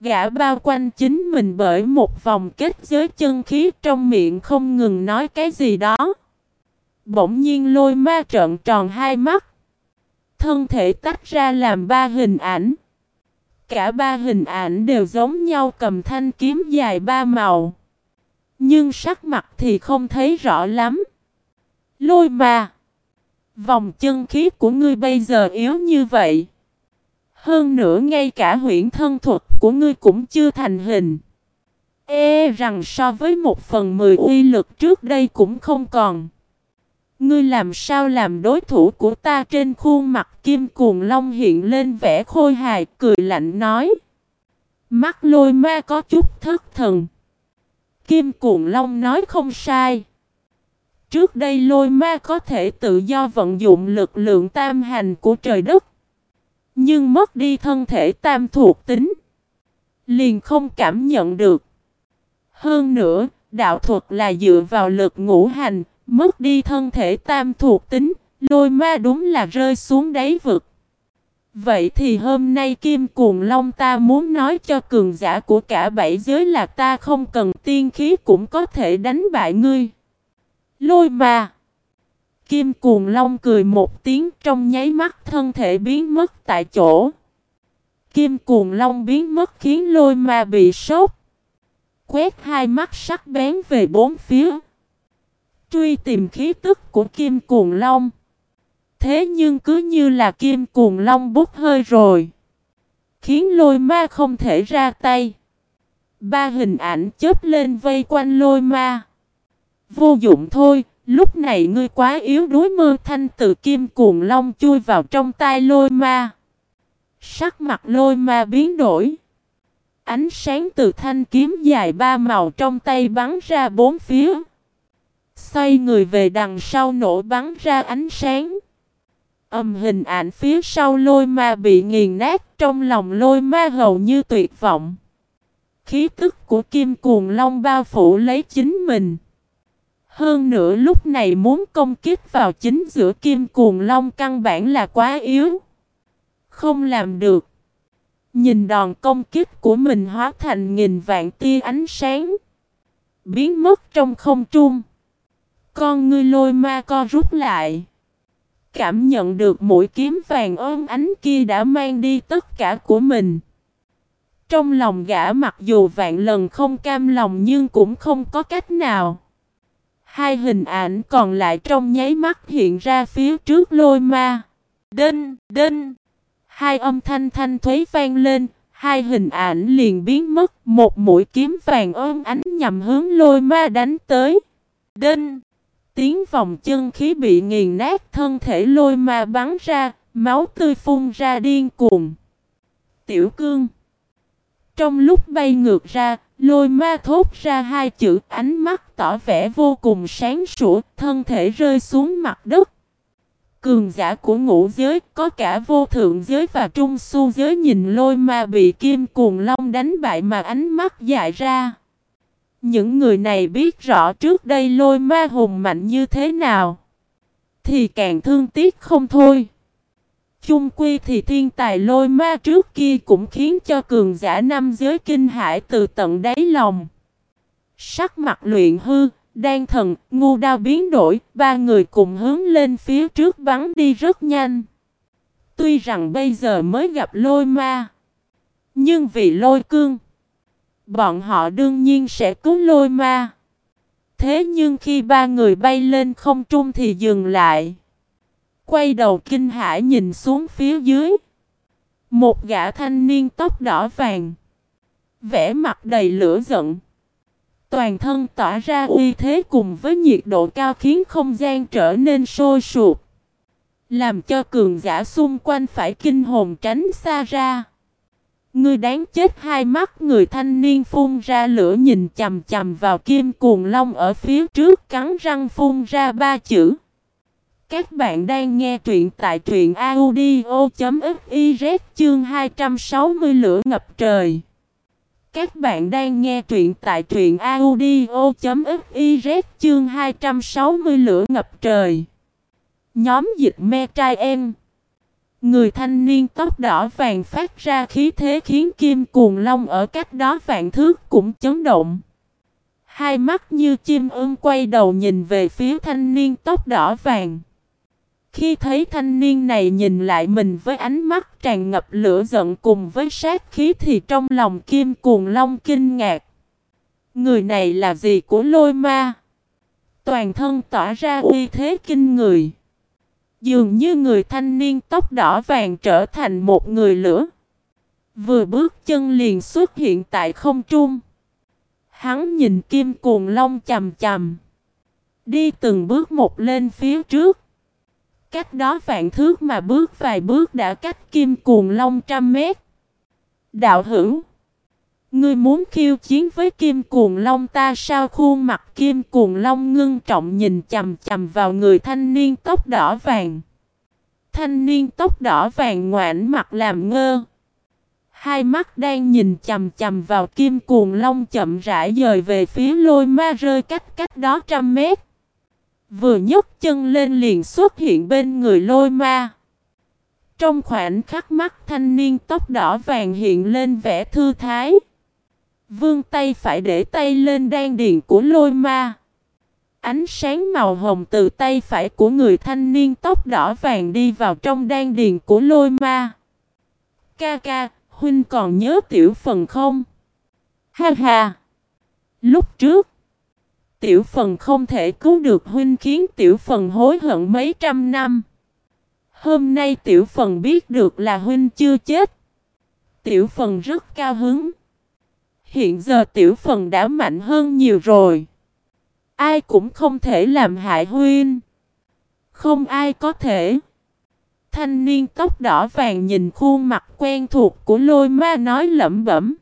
Gã bao quanh chính mình bởi một vòng kết giới chân khí trong miệng không ngừng nói cái gì đó. Bỗng nhiên lôi ma trợn tròn hai mắt. Thân thể tách ra làm ba hình ảnh. Cả ba hình ảnh đều giống nhau cầm thanh kiếm dài ba màu. Nhưng sắc mặt thì không thấy rõ lắm. Lôi ma. Vòng chân khí của ngươi bây giờ yếu như vậy. Hơn nữa ngay cả huyễn thân thuật của ngươi cũng chưa thành hình. E rằng so với một phần mười uy lực trước đây cũng không còn. Ngươi làm sao làm đối thủ của ta trên khuôn mặt kim cuồng long hiện lên vẻ khôi hài, cười lạnh nói. Mắt lôi ma có chút thất thần. Kim cuồng long nói không sai. Trước đây lôi ma có thể tự do vận dụng lực lượng tam hành của trời đất. Nhưng mất đi thân thể tam thuộc tính. Liền không cảm nhận được. Hơn nữa, đạo thuật là dựa vào lực ngũ hành, mất đi thân thể tam thuộc tính, lôi ma đúng là rơi xuống đáy vực. Vậy thì hôm nay Kim Cuồng Long ta muốn nói cho cường giả của cả bảy giới là ta không cần tiên khí cũng có thể đánh bại ngươi. Lôi ma. Kim Cuồng Long cười một tiếng trong nháy mắt thân thể biến mất tại chỗ. Kim Cuồng Long biến mất khiến lôi ma bị sốt. Quét hai mắt sắc bén về bốn phía. Truy tìm khí tức của Kim Cuồng Long. Thế nhưng cứ như là Kim Cuồng Long bút hơi rồi. Khiến lôi ma không thể ra tay. Ba hình ảnh chớp lên vây quanh lôi ma. Vô dụng thôi, lúc này ngươi quá yếu đuối mơ thanh từ kim cuồng long chui vào trong tay lôi ma. Sắc mặt lôi ma biến đổi. Ánh sáng từ thanh kiếm dài ba màu trong tay bắn ra bốn phía. Xoay người về đằng sau nổ bắn ra ánh sáng. Âm hình ảnh phía sau lôi ma bị nghiền nát trong lòng lôi ma hầu như tuyệt vọng. Khí tức của kim cuồng long bao phủ lấy chính mình. Hơn nữa lúc này muốn công kích vào chính giữa kim cuồng long căn bản là quá yếu. Không làm được. Nhìn đòn công kích của mình hóa thành nghìn vạn tia ánh sáng. Biến mất trong không trung. Con ngươi lôi ma co rút lại. Cảm nhận được mũi kiếm vàng ôm ánh kia đã mang đi tất cả của mình. Trong lòng gã mặc dù vạn lần không cam lòng nhưng cũng không có cách nào. Hai hình ảnh còn lại trong nháy mắt hiện ra phía trước lôi ma. Đinh, đinh. Hai âm thanh thanh thuế vang lên, hai hình ảnh liền biến mất. Một mũi kiếm vàng ôm ánh nhằm hướng lôi ma đánh tới. Đinh. Tiếng vòng chân khí bị nghiền nát thân thể lôi ma bắn ra, máu tươi phun ra điên cuồng. Tiểu cương. Trong lúc bay ngược ra, lôi ma thốt ra hai chữ ánh mắt tỏ vẻ vô cùng sáng sủa, thân thể rơi xuống mặt đất. Cường giả của ngũ giới, có cả vô thượng giới và trung su giới nhìn lôi ma bị kim cuồng long đánh bại mà ánh mắt dại ra. Những người này biết rõ trước đây lôi ma hùng mạnh như thế nào. Thì càng thương tiếc không thôi. Chung quy thì thiên tài lôi ma trước kia cũng khiến cho cường giả năm giới kinh hải từ tận đáy lòng. Sắc mặt luyện hư, đan thần, ngu đao biến đổi, ba người cùng hướng lên phía trước bắn đi rất nhanh. Tuy rằng bây giờ mới gặp lôi ma, nhưng vì lôi cương, bọn họ đương nhiên sẽ cứu lôi ma. Thế nhưng khi ba người bay lên không trung thì dừng lại. Quay đầu kinh hãi nhìn xuống phía dưới. Một gã thanh niên tóc đỏ vàng. Vẽ mặt đầy lửa giận. Toàn thân tỏa ra uy thế cùng với nhiệt độ cao khiến không gian trở nên sôi sụp. Làm cho cường giả xung quanh phải kinh hồn tránh xa ra. Ngươi đáng chết, hai mắt người thanh niên phun ra lửa nhìn chầm chầm vào kim cuồng long ở phía trước, cắn răng phun ra ba chữ. Các bạn đang nghe truyện tại truyện audio.fiz chương 260 lửa ngập trời. Các bạn đang nghe truyện tại truyện audio.fiz chương 260 lửa ngập trời. Nhóm dịch me trai em. Người thanh niên tóc đỏ vàng phát ra khí thế khiến kim cuồng long ở cách đó vạn thước cũng chấn động. Hai mắt như chim ưng quay đầu nhìn về phía thanh niên tóc đỏ vàng. Khi thấy thanh niên này nhìn lại mình với ánh mắt tràn ngập lửa giận cùng với sát khí thì trong lòng kim cuồng long kinh ngạc. Người này là gì của lôi ma? Toàn thân tỏa ra uy thế kinh người. Dường như người thanh niên tóc đỏ vàng trở thành một người lửa. Vừa bước chân liền xuất hiện tại không trung. Hắn nhìn kim cuồng long chầm chầm. Đi từng bước một lên phía trước. Cách đó vạn thước mà bước vài bước đã cách kim cuồng long trăm mét. Đạo hữu. Ngươi muốn khiêu chiến với kim cuồng long ta sao khuôn mặt kim cuồng long ngưng trọng nhìn chầm chầm vào người thanh niên tóc đỏ vàng. Thanh niên tóc đỏ vàng ngoãn mặt làm ngơ. Hai mắt đang nhìn chầm chầm vào kim cuồng long chậm rãi dời về phía lôi ma rơi cách cách đó trăm mét. Vừa nhấc chân lên liền xuất hiện bên người lôi ma. Trong khoảnh khắc mắt thanh niên tóc đỏ vàng hiện lên vẻ thư thái. Vương tay phải để tay lên đan điền của lôi ma. Ánh sáng màu hồng từ tay phải của người thanh niên tóc đỏ vàng đi vào trong đan điền của lôi ma. Ca ca, huynh còn nhớ tiểu phần không? Ha ha! Lúc trước, tiểu phần không thể cứu được huynh khiến tiểu phần hối hận mấy trăm năm. Hôm nay tiểu phần biết được là huynh chưa chết. Tiểu phần rất cao hứng. Hiện giờ tiểu phần đã mạnh hơn nhiều rồi. Ai cũng không thể làm hại huynh. Không ai có thể. Thanh niên tóc đỏ vàng nhìn khuôn mặt quen thuộc của lôi ma nói lẩm bẩm.